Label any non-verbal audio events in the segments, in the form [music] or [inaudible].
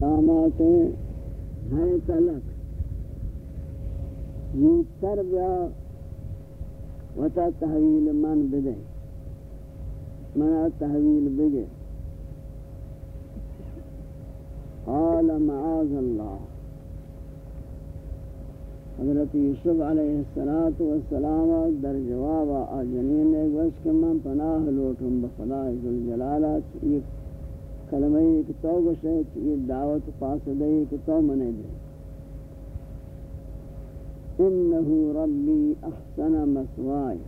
دامات ہیں تلک زودتر بیا وتا تحویل من بدے۔ منا تحویل بگے قال معاذ اللہ۔ حضرت یوسف علیہ السلام در جواب آجنین ایک وش کہ من پناہ لوٹم بخدا ذوالجلالات یہ کلمہ ایک تو گشے یہ دعوت پاس دے کہ تو منے دے۔ انہو ربی احسن مسوائی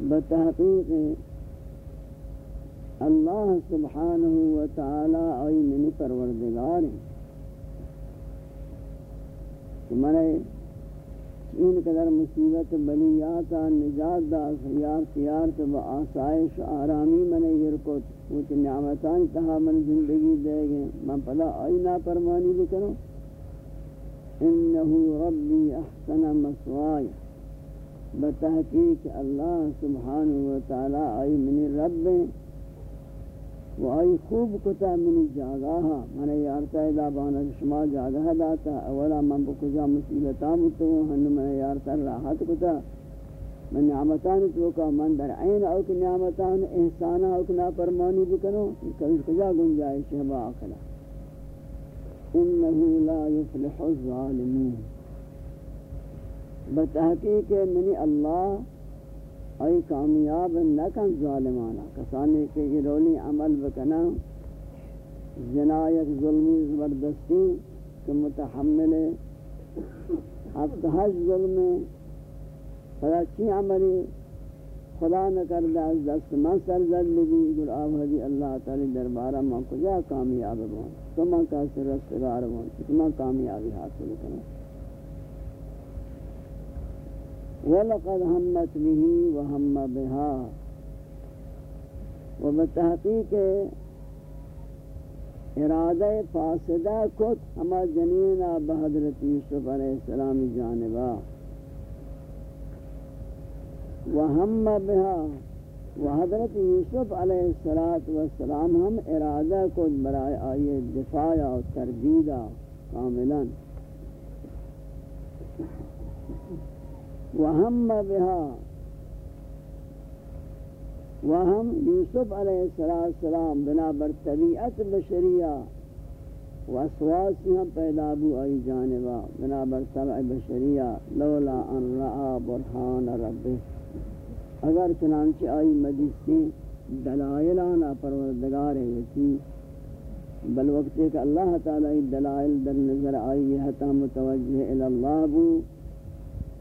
بتحقیق اللہ سبحانہ وتعالی آئی منی پروردگار ہیں۔ کہ میں این قدر مصیبت بلیاتا نجات دا، خیار خیار تو با آسائش، آرامی من یرکت، وہ نعمتان تہا من زندگی دے گئے۔ من پلا آئی نا پرمانی بکنو انہو ربی احسن مسوائی۔ بتحقیق اللہ سبحانہ وتعالی آئی منی رب و آئی خوب کتا منی جاگا ہا منی یارتا ادا بانا شما جاگا داتا اولا من بکجا مسئلتا متو، ہن منی یارتا راحت کتا۔ من نعمتان توکا من در عین اوک نعمتان احسانا اوک ناپرمانی بکنو۔ کبھی کجا گنجائش ہے با آخلا انہو لا يفلح الظالمون۔ بتحقیق منی اللہ ای کامیاب نکن ظالمانا. کسانی کے گرولی عمل بکنا جنایت ظلمی زبردستی کہ متحمل اب حج ظلم. خدا چی عملی؟ خدا نہ کردہ از دست من سرزد لگی. گل آوہدی اللہ تعالی دربارہ من کجا کامیاب بون تو من کسی رستگار بون تو من کامیابی حاصل کرنا وَلَقَدْ هَمَّتْ بِهِ وَهَمَّ بِهَا. وبتحقیق ارادہ فاسدہ کت ہما جنینہ بحضرت یوسف علیہ السلام جانبا. وَهَمَّ بِهَا. وحضرت یوسف علیہ السلام ہم ارادہ کت برائے آئیے دفاع و تردیدہ کاملاً. وہم بہا وہم یوسف علیہ السلام بنا بر طبیعت بشریہ واسواسی ہم پیدا بو آئی جانبا بنا بر طبع بشریہ لولا ان رعا برحان رب اگر چنانچہ آئی مجیسی دلائلانا پروردگار ہے ہوتی بل وقت کہ اللہ تعالی دلائل در نظر آئی حتا متوجہ الاللہ بو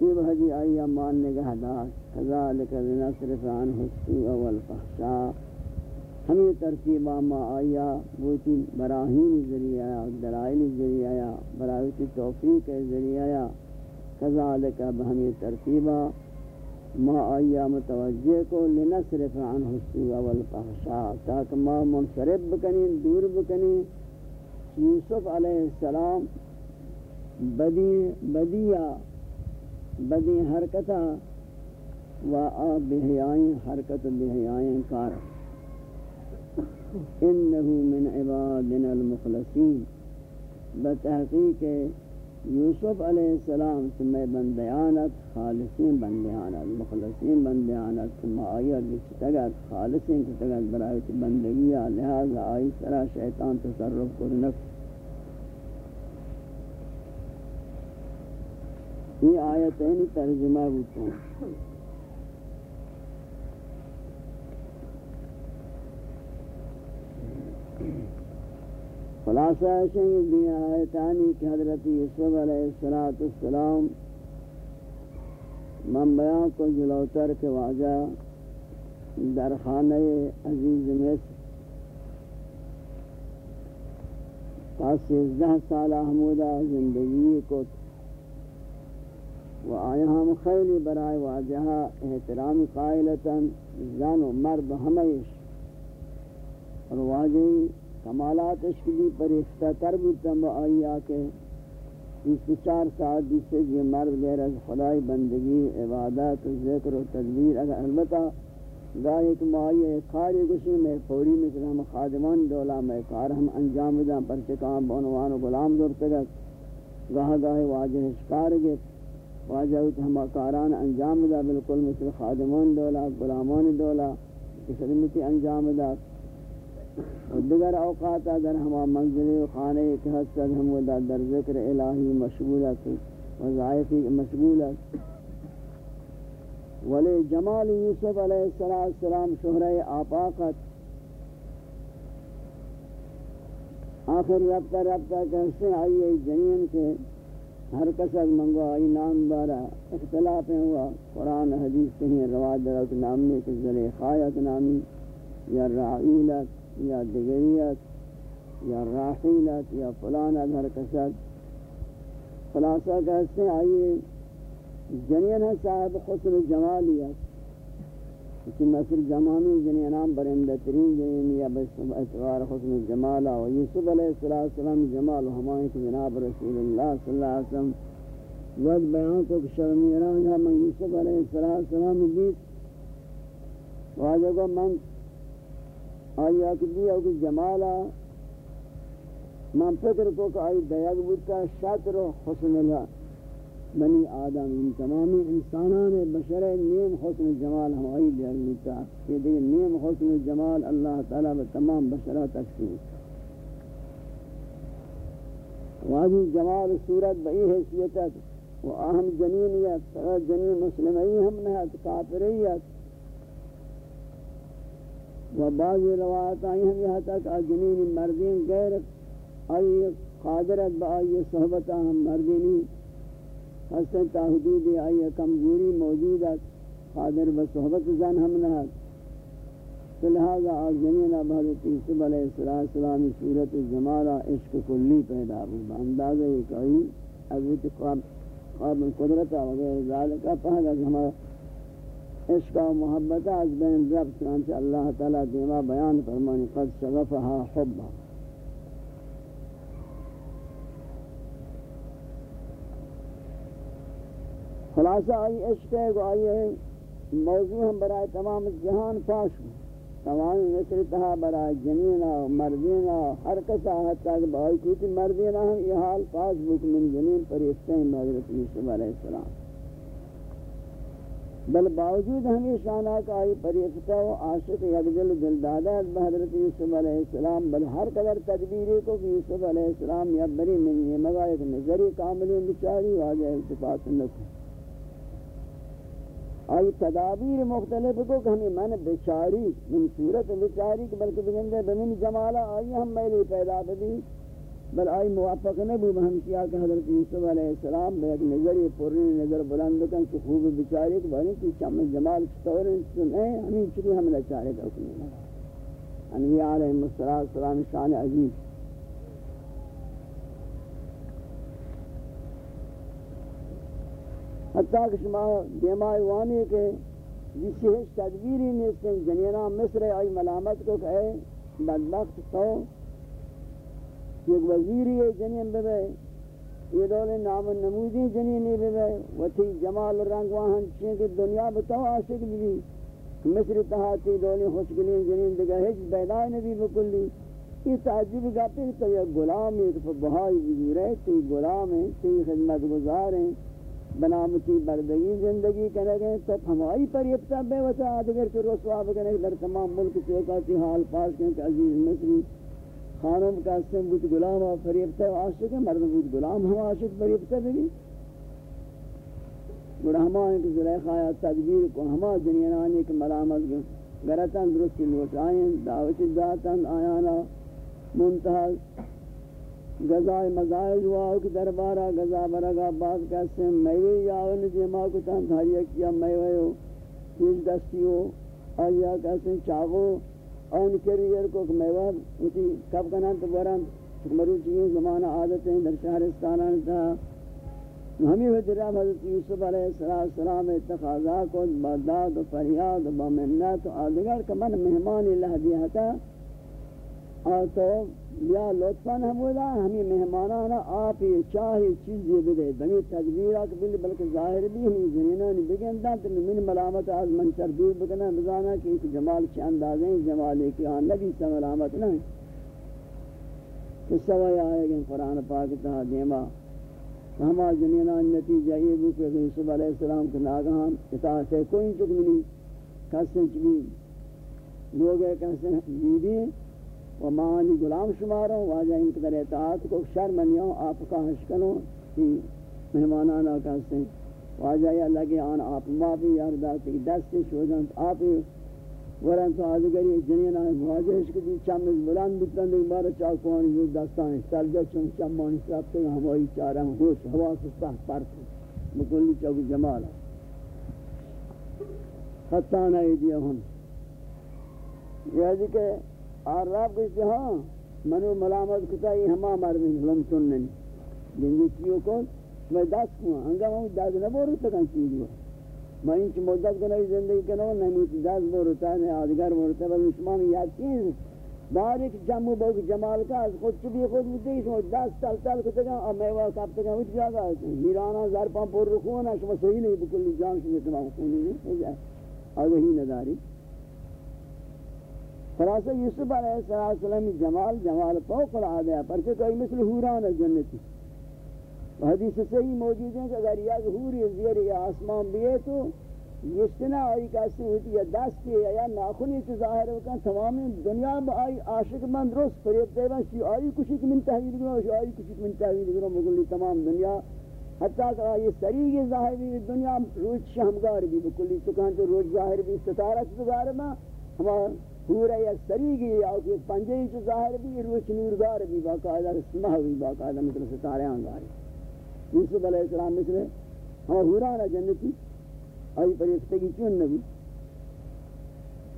یہ بھجی آئی امان نگہ دار، کذالک لنصرف عنہ السوء والفحشاء ہمیں ترتیبہ ما آیا بوتی براہین ذریعہ آیا، دلائل ذریعہ آیا براہیتی توفیق ذریعہ آیا۔ کذالک بہمی ترتیبہ ما آیا متوجہ کو لنصرف عنہ السوء والفحشاء تاکہ ما منصرف بکنین دور بکنین یوسف علیہ السلام بدی بدیہ بدی حرکتا و آب بہیائیں، حرکت بہیائیں کار۔ انہو من عبادنا المخلصین۔ بتحقیق یوسف علیہ السلام سمیں بندیانت خالصین بندیانت مخلصین بندیانت سمیں آیت بچتگت خالصین کتگت برایت بندگیہ لہذا آئی سرا شیطان تصرف کرنک۔ یہ آیت آیتین ترجمہ ہوتا ہے۔ خلاصہ ہے یہ آیتانی کہ حضرت یوسف علیہ السلام من بیان کو جلوتر کے واجہ در خانہ عزیز مصر پاس سیزدہ سالہ حمودہ زندگی کو و آیا ہم خیلی برائے واجہا احترام قائلتا زن و مرد ہمیش اور واجہی کمالات اشکلی پر اختتر بودتا با آئی آکے اس چار ساعت جس یہ مرد غیر از خدای بندگی، عبادت و ذکر و تدبیر اگر البتہ گاہی کہ مائی کاری گسی میں فوری مثل ہم خادمان دولا میں کار ہم انجام دا پرچکام بانوان و غلام دور تگت گاہ واجہ شکار گت واجہ ہوتا ہم کاران انجام دا بالکل مثل خادمان دولا غلامان دولا خدمتی انجام دا و دیگر اوقات در ہما منزل و خانے کے حد تک ہم دا در ذکر الہی مشغولت و ضائفی مشغولت ولی جمال یوسف علیہ السلام شہرہ آپاقت آخر ربطہ ربطہ کہتے ہیں، آئیے جنین کے ہر کسک منگو آئی نام بارا اختلاف ہوا۔ قرآن، حدیث کہیں رواد درک نامی کے ذریعے خایت نامی، یا رعیلت، یا دگریت، یا راحیلت یا فلانت ہر کسک خلاصہ کہتے ہیں، آئیے، جنین ہے صاحب خسر جمالیت۔ اسی مصر جمامی جنین نام برندہ ترین جنین یا بس اعتبار خسر جمالا و یوسف علیہ السلام جمال و ہمائیں کہ جناب رسول اللہ صلی اللہ علیہ وسلم وقت بیان کو کہ شرمی ایران من یوسف علیہ السلام بیت واجہ کو من آئی اکدی او کہ جمالا من فکر کو کہ آئی دیگ بودتا شطر و حسن اللہ بنی آدم ان تمامی انسانان بشر نیم حسن جمال ہمائی دیا لیتا یہ دیکھ نیم حسن جمال اللہ تعالیٰ تمام بشرہ تقسیم. واجی جمال صورت بئی حیثیت و اہم جنینیت فقط جنین مسلمی ہم نہت کافریت. و بعضی روایت آئی ہم یہاں تک جنین مردین غیر آئی، قادرت با آئی صحبتہ ہم مردینی حسن تا حدود آئی کمزوری موجود ہے، قادر بصحبت زن ہم نہ تو لہذا آج زمین اب حضرت یوسف علیہ السلام صورت جمالہ عشق کلی پیدا ہو اندازہ یہ کہی حضرت خواب قدرت وغیر ذالکہ پہلا ہمارا عشق و محبت از بین رب چنانچہ اللہ تعالی دیما بیان فرمانی، قد شغفها حبہ خلاصہ آئی عشق ہے کہ آئی ہے موضوع ہم برائے تمام جہان پاش ہوں تمام مصر تہا برائے جنینا مردینا ہر کسا حتی کہ بائی کوئی مردینا ہم یہ حال پاس بک من جنین پر افتے ہیں حضرت یوسف علیہ السلام۔ بل باوجود ہمیں شانہ کا آئی پریفتہ و عاشق یکدل دل دادا یوسف علیہ السلام، بل ہر قدر تدبیری کو کہ یوسف علیہ السلام یا بری من یہ مگا ایک نظری کاملی بچاری واجہ التفاق نکو۔ آئی تدابیر مختلف کو کہ ہمیں من بچاری، من صورت بچاری کہ بلکہ بگندے بمن جمالا آئی ہم میلی پیدا بھی بل آئی موافق نبو ہم کیا کہ حضرت یوسف علیہ السلام بے ایک نظری پوری نظر بلند کن کہ خوب بچاری کہ بہنی کی چم جمال چطور سنے ہمیں چلی ہم لچارے کا حکم لگا انبیاء علیہ السلام شان عزیز حتیٰ کہ شما دیمائی وانی کے جسی ہے تدبیری نیستیں جنینا مصر آئی ملامت کو کہے بدبخت تو ایک وزیری ہے جنین بے یہ دولے نام نمودی جنینی بے وطی جمال رنگ وہاں چین کہ دنیا بتاؤ عاشق بھی مصر تحاتی دولے خوشگلین جنین دگا ہج بیدائی نبی بکلی یہ تعجب گاتے تو یہ غلام ایک بہائی وزیر ہے تی غلام ہے تی خدمت گزار ہیں بنامتی بردگی زندگی کرے گئے تو ہمائی پر یبتا بے وسا آدگر کے رسوا بکنے در تمام ملک چوکا چوکاتی حال پاس کے کہ عزیز مصری خانم کا سن بود غلام و فریبتا عاشق ہے، مرد بود غلام ہم عاشق فریبتا بھی گوڑا ہما ہے کہ زلیخہ آیا تدبیر کو ہما جنینانی کے ملامت گئے۔ گرتاں درستی لوٹ آئیں دعوت ذاتاں آیانا منتحہ گزائے مزائل ہوا کہ دربارہ گزا برگا بعض کہتے ہیں میوے یاون جمع کو تن دھاریا کیا میوے ہو تیز دستی ہو آیا کہتے ہیں چاغو ان کریئر کو میوہ اسی کب کنا تو بران مروچی زمانہ عادت ہیں، در شہرستانہ تھا۔ ہمیں حضرت حضرت یوسف علیہ السلام، اتخاذہ کو برداد و فریاد و بمنت و آدھگر کہ من مہمان اللہ دیا تھا تو یا لطفاً حمودا ہمیں مہمانانا آپ یہ چاہی چیزی بدے، بنی تدبیرہ بلی، بلکہ ظاہر بھی ہمیں زنینانی بگندہ تو من ملامت آز من تردیر بکنا، بزانا کہ ایک جمال چھ اندازیں جمال ایک آن نبی سے ملامت نہیں قصہ وہی آئے گئے قرآن پاک تہا دیما۔ ہما جنینان نتیجہ یہ بھی کہ یوسف علیہ السلام کے ناگہان اطاعت ہے، کوئی چک منی کسن چبی لوگ ہے کسن بیدی و معانی غلام شماروں واجہ ان کے در اطاعت کو شرمنیوں آپ کا حشکنوں کی مہمانانا کہتے ہیں۔ واجہ یا لگے آن آپ مافی یاردا کہ دست شوزن آپ ورن تو آدھگری جنین آئے، واجہ عشق دی چمز بلند بتن دیکھ بارا چاکوانی جو دستان سرجہ چون چمانی سرابتے ہیں ہمائی چارہ ہوش ہوا سستہ پرت مکلی چاک جمالا خطان ایدیہ ہم۔ یہ کہ اور رب کہتے ہاں منو ملامت کتا یہ ہما مردن لم سننی جنگی کیوں کون؟ میں دست کوں، ہنگا میں دست نبورو تکن چیز ہوا۔ میں انچ مدت کنائی زندگی کنو نہیں موتی دست بورتا ہے آدگر بورتا ہے بس اسمان یاد چیز بار ایک جمع بہت جمال کا، از خود چبی خود مجھے شما دست تل تل کتا گا اور میوہ کب تکا اٹھ جاگا۔ میرانا زرپان پر رکھونا شما صحیح نہیں، بکلی جان شما تمام خونی نہیں آگہی نداری خلاصہ یوسف علیہ السلام جمال جمال فوق العادہ ہے پرچہ کوئی مثل حوران جنتی. حدیث صحیح موجود ہے کہ اگر یک حوری زیر یا آسمان بیئے تو یشتنا آئی کسی ہوتی یا دست کی یا ناخنی تو ظاہر ہوکا تمام دنیا با آئی عاشق من درست فریب دیوان شی آئی کچھ ایک من تحویل گرو شی آئی کچھ ایک من تحویل گرو مگلی تمام دنیا. حتیٰ کہ آئی سریگ ظاہر بھی دنیا روز شہمگار بھی بکلی چکان تو روز ظاہر بھی ستارہ ستارہ میں ہمارا پورا یک سریگی یا کہ پنجے چ ظاہر بھی روش نورگار بھی، باقاعدہ اسمہ بھی، باقاعدہ مثل ستارے انگار یوسف علیہ السلام مثل ہاں حوران جنتی، آئی پریفتگی چون نبی۔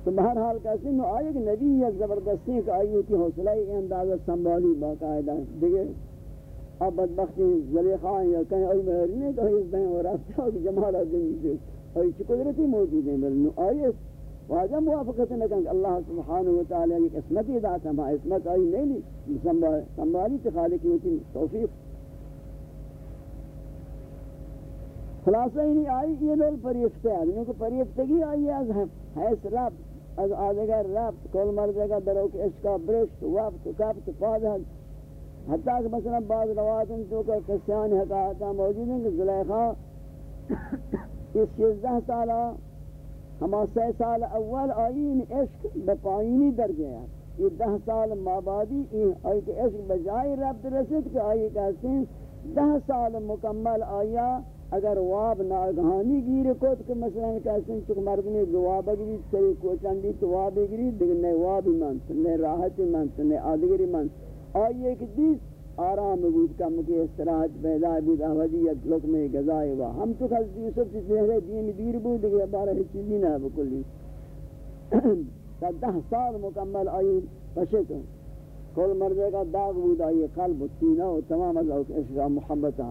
تو بہرحال کہتے ہیں، آئی ایک نبی یک زبردستی کہ آئی ہوتی حوصلہ ایک اندازہ سنبھالی، باقاعدہ۔ دیکھے اب بدبختی زلیخان یا کہیں آئی مہرنے کہ آئی اس بہن و رفتا کہ جمالہ دنی دیکھ آئی چی قدرتی موجود ہیں۔ ملنو آئی واجہ موافقت نہ کہ اللہ سبحانہ و تعالی کی قسمت ہی ذات ہے قسمت آئی نہیں لی سنبھالی تو خالق ہوتی توفیق. خلاصہ ہی نہیں آئی یہ لوگ پریفتہ ہے جنہوں کو پریفتگی آئی ہے از حیث رب از آدھگر رب کل مرزگا دروک عشقہ برشت وفت کفت فاضح حتیٰ کہ مثلا بعض رواتن تو کہ قسیان حقاہتہ موجود ہیں کہ زلیخہ اس 16 سالہ ہما سی سال اول آئین عشق بپائینی در گیا یہ دہ سال مابادی آئی کہ عشق بجائی رب رسد کہ آئی کہتے ہیں دہ سال مکمل آیا۔ اگر واب ناگہانی گیر کت کہ مثلا کہتے ہیں چک مردمی گواب گری سری کوچندی تو واب گری، دیکھ نئے وابی منت نئے راحتی منت نئے آدگری منت آئی ایک دیس آرام بود کم کے استراحت پیدا بود آوازی یک لکم گزائے وا ہم تو خلص یوسف سے چہرے دین دیر بود کہ بارہ چیزی نہ بکلی تا دہ سال مکمل آئی پشت کل مرضے کا داغ بود آئی قلب و سینہ و تمام از اوک عشق محبتا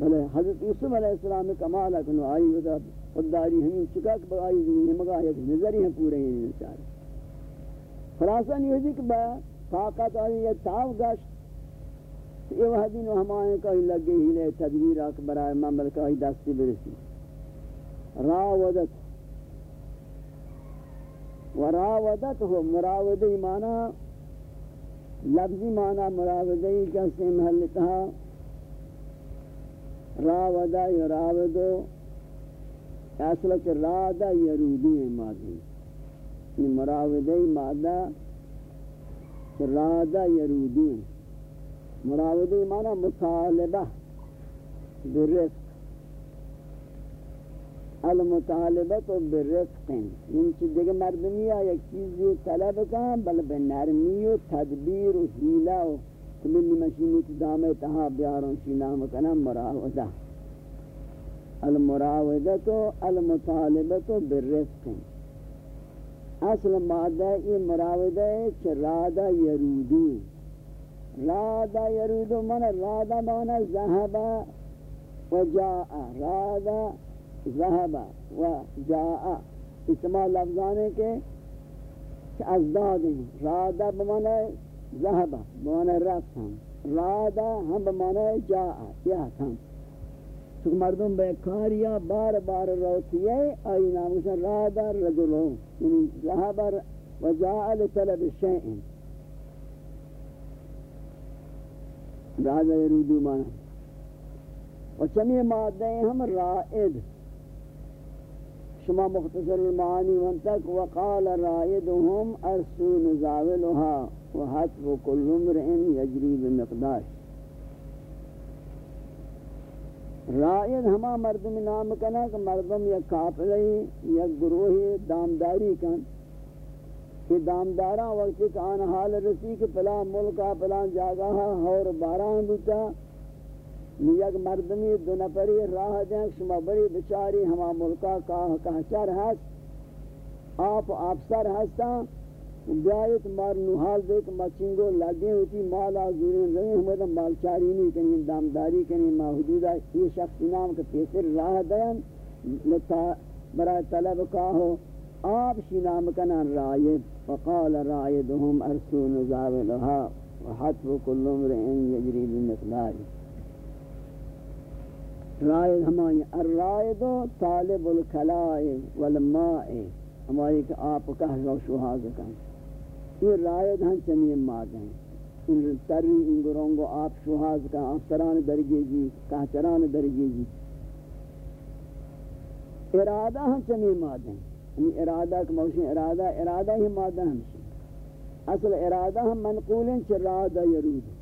بلے حضرت یوسف علیہ السلام کمال اکنو آئی ودا خودداری ہمیں چکاک بغائی زمین مگا ایک نظری ہیں پورے ہیں نچارے خلاصہ نہیں ہوئی کہ با طاقت آئی یہ تاو گشت یہ وحدین و ہمائیں کہیں لگے ہی لے تدبیر آکھ برائے مملکہ ہی دستی برسی۔ راودت۔ و راودت ہو مراودی مانا، لفظی مانا مراودی کسی محلتها راودا یا راودو اصلا کہ رادا یرودی مادی۔ مراودی مادہ، رادا یرودی مراودی معنی مطالبہ برفق المطالبت و برفق ان چیز دیکھ مردمی ہے ایک چیز یہ طلب کا بل بنرمی و تدبیر و حیلہ و کملی مشینی کی دامے تہا بیاروں کی نام کنا مراودہ المراودت و المطالبت و برفق اصل مادہ یہ مراودہ ہے چرادہ یرودی رادا يريد من، رادا من ذهب وجاء رادا ذهب وجاء اسما لفظان کے کہ ازداد ہیں رادہ بمانا ذہبہ بمانا رفت ہم. رادہ ہم بمانا جاء یہ ہم چونکہ مردم بے کاریا بار بار روتی ہے آئی ناموسا رادہ رجلو یعنی ذہبہ وجاء لطلب الشیئن رادہ یرودو مانا۔ اور چمی مادہ ہم رائد۔ شما مختصر المعانی وانتک وقال رائدهم ارسو نزاولها وحطب كل امرئ يجري بمقدار رائد ہما مردم نام کنا کہ مردم یک کافلی یک گروہی دامداری کن۔ کہ دامداراں وقت کہ آن حال رسی کہ پلا ملکا پلا جاگا اور باران بوتا۔ یک مردمی دو نفری راہ دیں، شما بری بچاری، ہما ملکا کاہ کہچر ہست۔ آپ افسر ہستا بیایت مار نحال دیکھ مچنگو لگیں ہوتی، مالا زورین رہی ہمیں دا مالچاری نہیں کنی، دامداری کنی، ما حدودہ یہ شخص نام کے پیسر راہ دیں برای طلب کاہو آپ شی نام کنن رائد فقال رائدهم ارسو نزاولها وحطب كل امرئ يجري بمقداره رائد ہماری الرائد طالب الکلائے والماء ہماری کہ آپ کہہ رو شہاز کن یہ رائد ہن چنین ماد ہیں. ان تری، ان گرونگو آپ شہاز کا، افسران درگی جی کہچران درگی جی. ارادہ ہن چنین ماد ہیں. یعنی ارادہ کہ موشن ارادہ ارادہ ہی مادہ ہمشی اصل ارادہ ہم منقولیں چھ رادہ یرود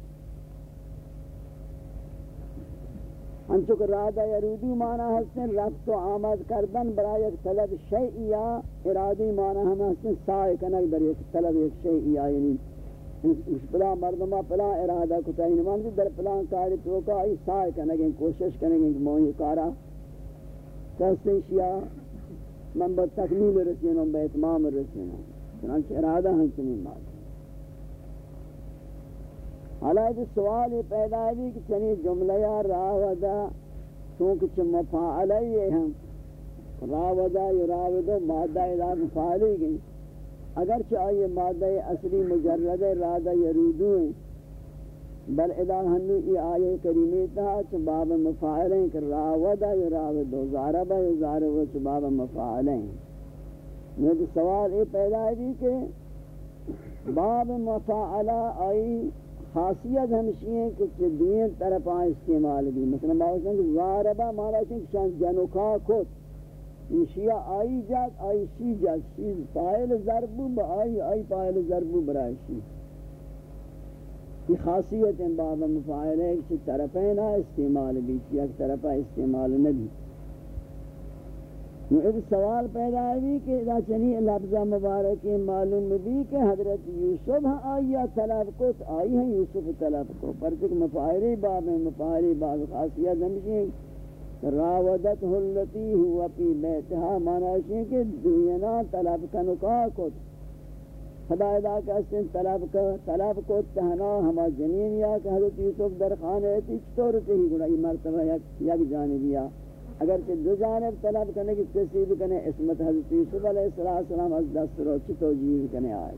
انچو کہ رادہ یرودی معنی ہستن رفت و آمد کردن برای ایک طلب شیئی یا ارادی معنی ہم ہستن سائے کنک در ایک طلب ایک شیئی یا یعنی اس پلا مردمہ پلا ارادہ کتا ہی نمانتی در پلان کاری توکا ای سائے کنگیں کوشش کنگیں کہ موہی کارا. کہستن شیعہ من با تکمیل رسینوں با اتمام رسینوں چنانچہ ارادہ ہم چنین معنی حالانکہ سوال پیدا ہے کہ چنی جملہ راودہ چونکہ چھ مفاعلی ہم راودہ یراودہ مادہ الہ مفاعلی گئی اگر چاہیے مادہ اصلی مجرد رادہ یرودو ہیں بل ادا ہنو ای آیے کریمی تھا چھ باب مفاعل ہیں کہ راودہ یراودہ زاربہ یزاربہ چھ باب مفاعل ہیں یہ سوال یہ پیدا ہے جی کہ باب مفاعلہ آئی خاصیت ہمشی ہے کہ دوئیں طرف آئیں استعمال بھی۔ مثلا باوشن کہ زاربہ مانا کہ شان جنوکا کھت شیعہ آئی جات، آئی شی جات۔ شی پائل ضربو با آئی آئی پائل ضربو برای شی یہ خاصیت ہیں بابا مفاعل ہے کہ طرفین استعمال بھی ایک طرف استعمال نبی ایک سوال پیدا ہوئی کہ اذا چنی لفظہ مبارک معلوم بھی کہ حضرت یوسف ہاں آئیا طلب کو آئی ہیں یوسف طلب کو۔ پر تک مفاہری باب ہیں مفاہری باب خاصیت ہمشی راودت حلتی ہوا پی بیتہا مانا ہے کہ دوینا طلب کا نکاہ کو خدا ادا کا سن طلب کا طلب کو تہنا ہما جنین یا کہ حضرت یوسف در خانے تھی طور سے ہی یہ مرتبہ یک جانبیا اگر کہ دو جانب طلب کرنے کی تصیب کرنے اسمت حضرت یوسف علیہ السلام از دست رو چی توجیز کنے آئے۔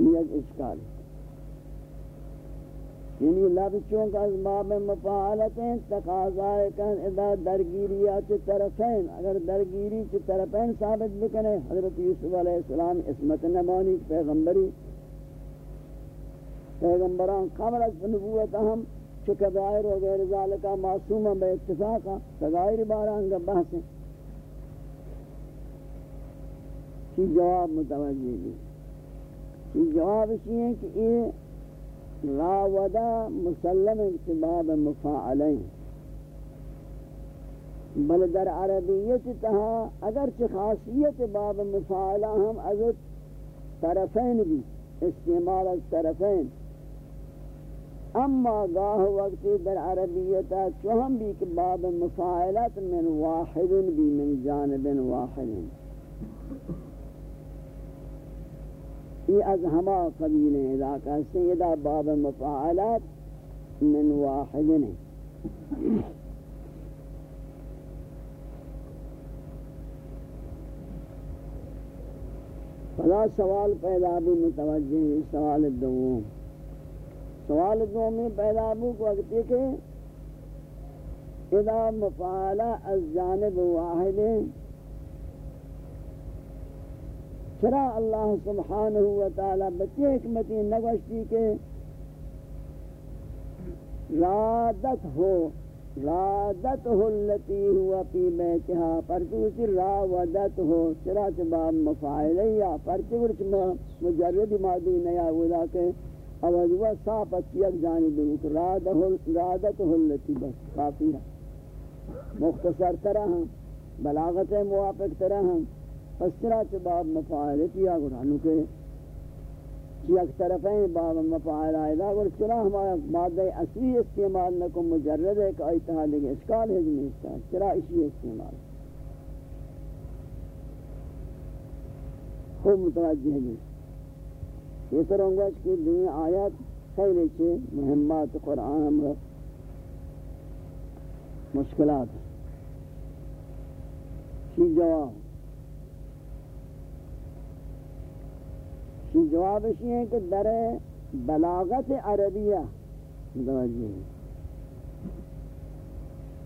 یہ اشکال۔ ہے یعنی لفظ چونکہ از باب مفاعلت ہیں تقاضائے کن، ادا درگیریات طرفین. اگر درگیری چی طرفین ثابت بکنے حضرت یوسف علیہ السلام اسمت نمانی پیغمبری. پیغمبران قبل از نبوت ہم کبائر و غیر ذالکہ معصومہ بے اتفاقہ سغائر باران کا بحث. ہے کی جواب متوجہ بھی کی جواب اسی ہے کہ یہ راودہ مسلم انتباب مفاعلین. بل در عربیت تہا اگرچہ خاصیت باب مفاعلہ ہم از طرفین بھی، استعمال از طرفین. اما گاہ وقتی در عربیتا چوہم بھی کہ باب مفاعلت من واحد بھی، من جانب واحد. یہ از ہما قبیل علاقہ سیدہ باب مفاعلت من واحد فلا سوال پیدا بھی متوجہ سوال دوم. سوال دوم میں پیدا بھی کو اگتے کہ اذا مفعلہ از جانب واحد چرا اللہ سبحانہ وتعالی بچے حکمتی نگوشتی کے رادت ہو رادت ہو اللتی ہوا پی بیتہا پرچوچی راودت ہو چرا چباب مفاعلیہ پرچوچ مجرد مادی نیا اولا کے اوجوہ صافت یک جانب روک رادت ہو اللتی بس، کافی ہے۔ مختصر طرح ہم بلاغت موافق طرح ہم پس چرا چھ باب مفاعل کیا قرآن کے؟ یک طرفیں باب مفاعل آئے دا گر چرا ہمارا مادہ اصلی استعمال نکو، مجرد ہے کہ ایتہا لگے اشکال ہے جنہیں اشکال چرا اسی استعمال؟ خوب متوجہ ہے یہ سر ہوں کہ دنیا آیات خیلی چھے مہمات قرآن ہم مشکلات۔ شی جواب؟ جواب اسی ہے کہ در بلاغت عربیہ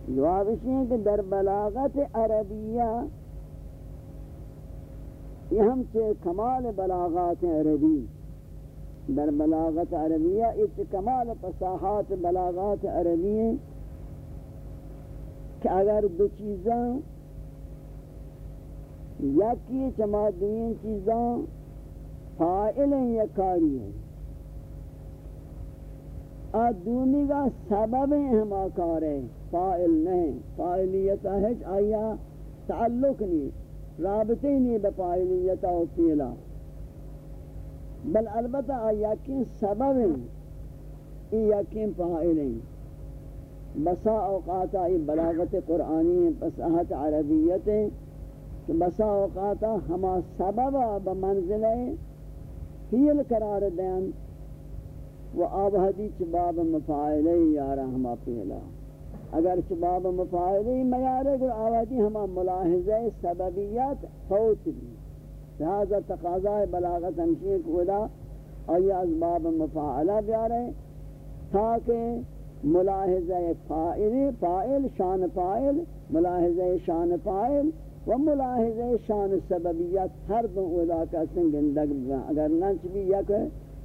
جواب اسی ہے کہ در بلاغت عربیہ یہ ہم سے کمال بلاغات عربی، در بلاغت عربیہ اس کمال فصاحات بلاغات عربی ہیں کہ اگر دو چیزاں، یا کی چما دوین چیزاں فائل ہیں یا کاری ہیں آدومی کا سبب ہیں ہم آکار ہیں فائل نہیں فائلیتا ہے آیا تعلق نہیں، رابطے نہیں بفائلیتا و فیلا بل البتہ آیا کین سبب ہیں، ای یقین فائل ہیں۔ بسا اوقات آئی بلاغت قرآنی ہیں پساہت عربیت ہیں، کہ بسا اوقاتا ہما سبب بمنزل ہے فیل قرار دین و آب حدیث باب مفاعلی یارا ہما پیلا اگر چباب مفاعلی میارے گر آوادی ہما ملاحظہ سببیت، فوت بھی. لہذا تقاضا بلاغت ہمشی کودا آئی از باب مفاعلہ بیارے، تاکہ ملاحظہ فائل فائل شان فائل ملاحظہ شان فائل و ملاحظہ شان سببیت ہر دو اولا کا سن گندگ بگا اگر ننچ بھی یک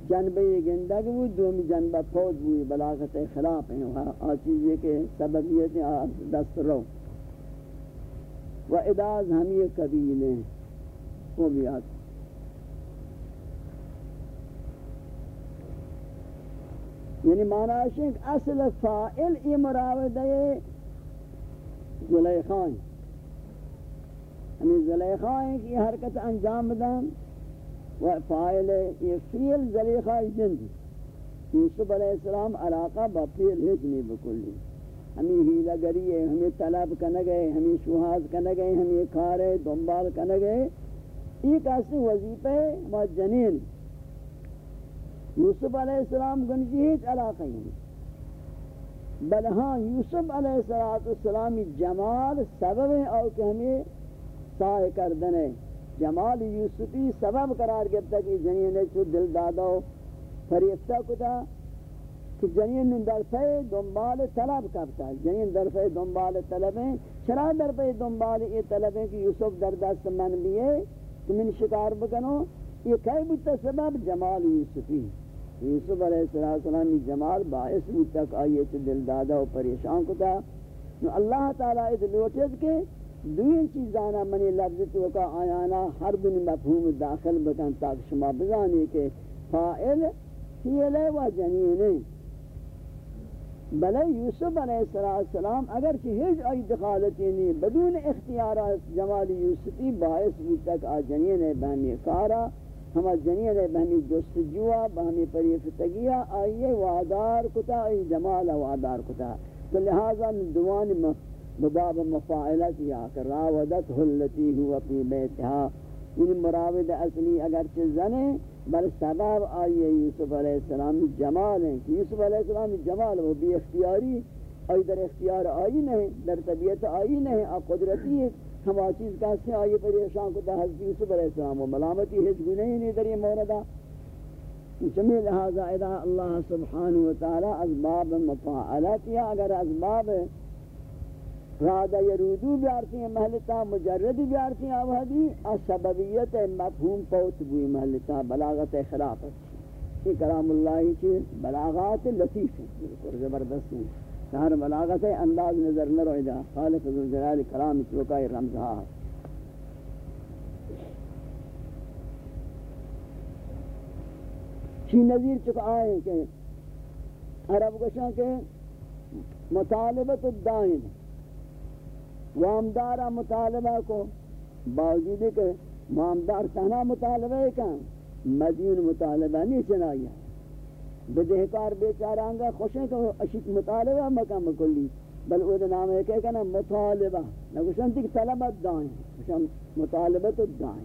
جنبہ گندگ وہ دومی جنبہ پود ہوئی بلاغت خلاف ہیں آ چیزیں کہ سببیت دست رو. و اداز ہم یہ قبیل ہیں وہ بھی آتا یعنی معنی ہے کہ اصل فائل ای مراودہ زلیخان یعنی ہمیں زلیخہ ہیں کہ یہ حرکت انجام دن و فائل یہ فیل زلیخہ جند یوسف علیہ السلام علاقہ با فیل ہیچ نہیں بکلی۔ ہمیں ہیلہ گری ہے، ہمیں طلب کنگے ہمیں شہاز کنگے ہمیں کھارے، دنبال کنگے یہ کیسے وظیفہ ہے وہ جنین۔ یوسف علیہ السلام گنجی ہیچ علاقہ ہی بل ہاں یوسف علیہ السلام جمال سبب ہے اور کہ ہمیں سائے کردنے جمال یوسفی سبب قرار گرتا کہ جنین چو دل دادا فریفتہ کتا کہ جنین در دنبال طلب کرتا جنین در دنبال طلب ہیں چرا در دنبال یہ طلب ہیں کہ یوسف در دست من بھی ہے؟ کہ من شکار بکنو۔ یہ کئی بودتا سبب جمال یوسفی۔ یوسف علیہ السلام جمال باعث بودتا کہ آئیے چو دل دادا و پریشان کتا۔ اللہ تعالیٰ ادھ لوٹید کے دوین چیزانا منی لفظ تو کا آیانا ہر دن مفہوم داخل بکن تاک شما بزانی کہ فائل فیلے و جنین بلے یوسف علیہ السلام اگر کہ ہیچ آئی دخالتی نہیں، بدون اختیارات جمال یوسفی باعث بھی تک آ جنین بہمی کارا، ہما جنین بہمی جستجوا بہمی پریفتگیا آئیے وادار کتا، آئی جمال وادار کتا۔ تو لہذا دوان مفہوم بباب مفاعلت یا کہ راودت ہلتی ہوا پی بیتہا۔ یعنی مراود اصلی اگرچہ زنے بل سبب آئیے یوسف علیہ السلام جمال ہیں کہ یوسف علیہ السلام جمال وہ بھی اختیاری، آئی در اختیار آئی نہیں، در طبیعت آئی نہیں، آ قدرتی ہے۔ ہم چیز کا سے آئیے پریشان کو تا حضرت یوسف علیہ السلام و ملامتی ہیچ گناہ نہیں در یہ موردہ جميع لہذا اذا اللہ سبحانہ وتعالی اسباب مفاعلت یا اگر اسباب رادہ یرودو بیارتی ہیں محلتا مجرد بیارتی ہیں، آوہدی سببیت مفہوم پوت بوئی محلتا بلاغت خلافت یہ کلام اللہ کی بلاغات لطیف ہیں زبردست ہیں۔ سہر بلاغت انداز نظر نہ روئی دا، خالق ذو جلال کلام چوکای رمزہا ہے چی نظیر چکا آئے کہ عرب گشاں کے مطالبت الدائن وامدارا مطالبہ کو۔ باوجود کہ مامدار تہنا مطالبہ ہے کہ مدین مطالبہ نہیں چنایا بدہکار بیچارہ آنگا خوش ہیں کہ اشیت مطالبہ مکم کلی، بل او نام ہے کہ کہنا مطالبہ۔ نہ کچھ تک طلبت دائیں، کچھ مطالبت الدائن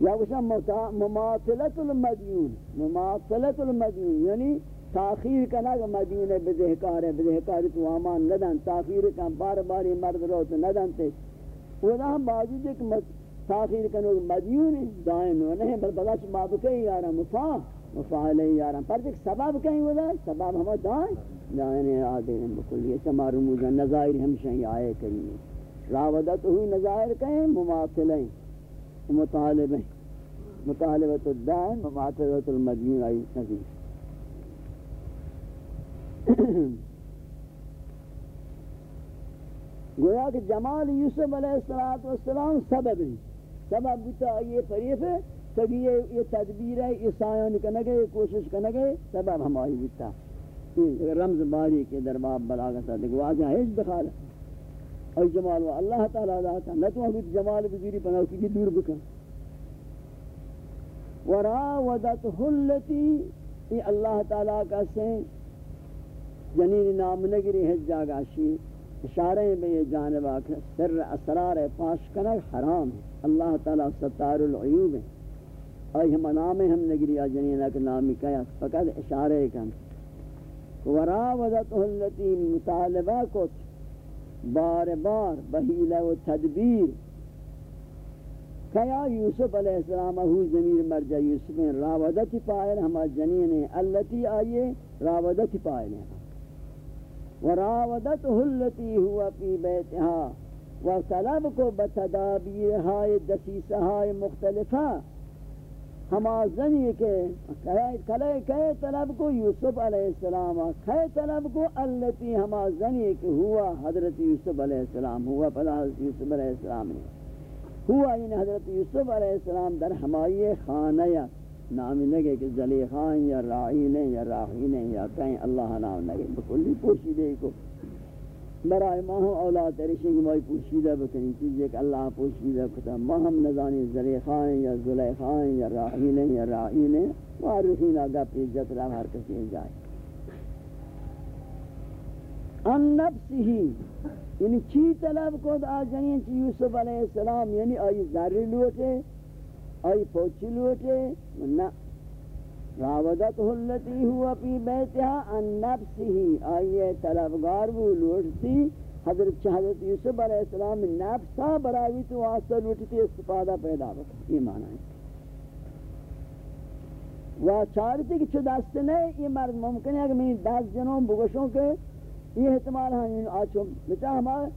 یا وشا مماثلت المدیون مماثلت المدیون یعنی تاخیر کنا کہ مدیون بذہکار ہے بذہکار تو امان ندن، تاخیر کن بار بار مرد رو تو ندن تے۔ ودا ہم باوجود ایک تاخیر کنو مدیون دائن و نہیں، بل بلاش مابو کئی یارا مفا مفا مفاعلی یارا پر ایک سبب کہیں ودا سبب ہم دائن دائن ہے آدھے ہیں بکل یہ چمارو موجہ نظائر ہمشہ ہی آئے کہیں راودت ہوئی نظائر کہیں مماثلیں مطالبہ مطالبت الدائن ومعتبت المدین آئی نظیر گویا کہ جمال یوسف علیہ السلام سبب ہے۔ سبب بتا یہ فریف ہے تب یہ تدبیر ہے، یہ سایان کنگے، یہ کوشش کرنے کنگے، سبب ہماری بتا رمز باری کے درباب بلاغتا دیکھ واجہ ہے اس دخال اور جمال و اللہ تعالیٰ داتا نہ تو ہم جمال بزیری بناو کی دور بکن۔ وراودت حلتی یہ اللہ تعالیٰ کا سے جنین نام نگری ہے جاگاشی، اشارے بے یہ جانب آکھر سر اسرار پاش کنک حرام اللہ تعالیٰ ستار العیوب ہے۔ آئی ہم نام ہم نگری آ جنین اک نامی کیا، فقط اشارے کن وراودت حلتی مطالبہ کت بار بار بحیلہ و تدبیر۔ کیا یوسف علیہ السلام ہو زمین مرجع یوسف راودت پائل ہما جنین اللتی آئیے راودت پائل ہیں۔ وراودت اللتی ہوا فی بیتہا و طلب کو بتدابیر ہائے دسیسہ ہائے مختلفہ۔ ہما زنی کے کلے کہے طلب کو یوسف علیہ السلام، کہے طلب کو اللتی ہما زنی کے ہوا حضرت یوسف علیہ السلام، ہوا پدا حضرت یوسف علیہ السلام نے۔ ہوا ان حضرت یوسف علیہ السلام در ہمائی خانہ نامی نگے کہ زلیخان یا راعین یا راحین یا کہیں اللہ نام نگے بکلی پوشیدے کو۔ برای ما ہم اولاد رشنگ مائی پوشیدہ بکنی چیزیں کہ اللہ پوشیدہ کتا۔ ما ہم نزانی زلیخان یا زلیخان یا راحین یا راعین وارخین آگا پیجت رہا ہر کسی جائے۔ ان نفسی یعنی چی طلب کو دا جنین چی یوسف علیہ السلام یعنی آئی ذری لوٹے۔ آئی پوچی لوٹے نا راودت حلتی ہوا پی بیتہا ان نفسی آئی طلبگار وہ لوٹتی حضرت حضرت یوسف علیہ السلام نفسا براوی تو واسطہ لوٹتی استفادہ پیدا بکر یہ معنی ہے۔ و چارتی کہ چو دست نہیں یہ مرد ممکن ہے کہ میں دست جنوں بگشوں کے یہ احتمال ہیں آچو بچا ہمارا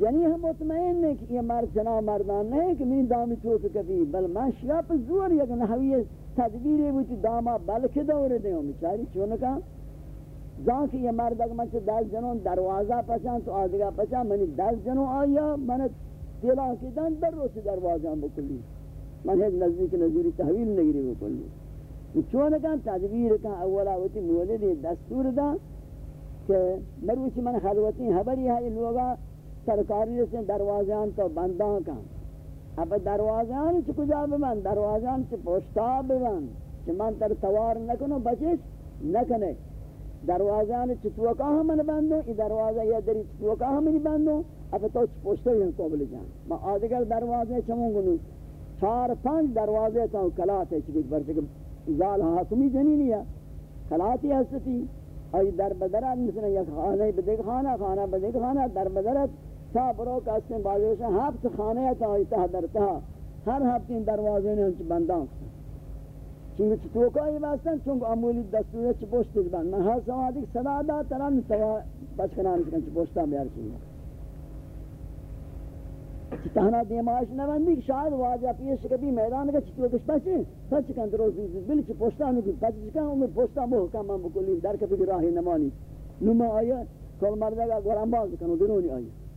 یعنی ہم مطمئن نہیں کہ یہ مرد جنا مردان نہیں کہ من دامی چوک کبھی بل من پر زور یک نحوی تدبیری بوچی داما بلکہ دور دے ہوں بچاری چونکا زان کہ یہ مرد اگر من دس جنون دروازہ پچان تو آدھگا پچان منی دس جنون آیا من تیلا کی دن در رو سی دروازہ بکلی. من ہے نزدیک نظوری تحویل نگری بکلی. چونکا تدبیر کا اولا ہوتی مولد دستور دا کہ مروچی من خلوتی حبری ہے لوگا سرکاری سے دروازیان تو بندان کا اب دروازیان چی کجا ببند دروازیان چی پوشتا ببند چی من تر توار نکنو بچیش نکنے دروازیان چی توکا ہمن بندو، ای دروازہ یا دری چی توکا ہمن بندو، اب تو چی پوشتا ہی قبل جان۔ ما آدھگر دروازے چمون گنو۔ چار پانچ دروازے تو کلاتے چی کچھ برسے زال حاکمی جنینی ہے۔ کلاتی ہستی ای در بدرات مثلا یک خانه بدک خانه خانه بدک خانه، در بدرات تا برو کاستے بازوش ہفت خانه تا ایتا درتا ہر ہفت این دروازے نے انچ بندان چونکہ توکایی بستن؟ چونکہ عمولی دستوره چی پشت بند۔ من ہر سوادی صدا دا تران توا بچکنان چکن چی پشتا بیار چیزا چی تہنا دیماش نوندی کہ شاید واجہ پیش کبھی میدان کا چی توکش پچے پچ کن دروز دیز بلی چی پشتا نکی پچ چکن امی پشتا محکم من بکلی در کبھی راہی نمانی۔ نما آیا، کل مردے گا گورم باز کنو درونی آیا۔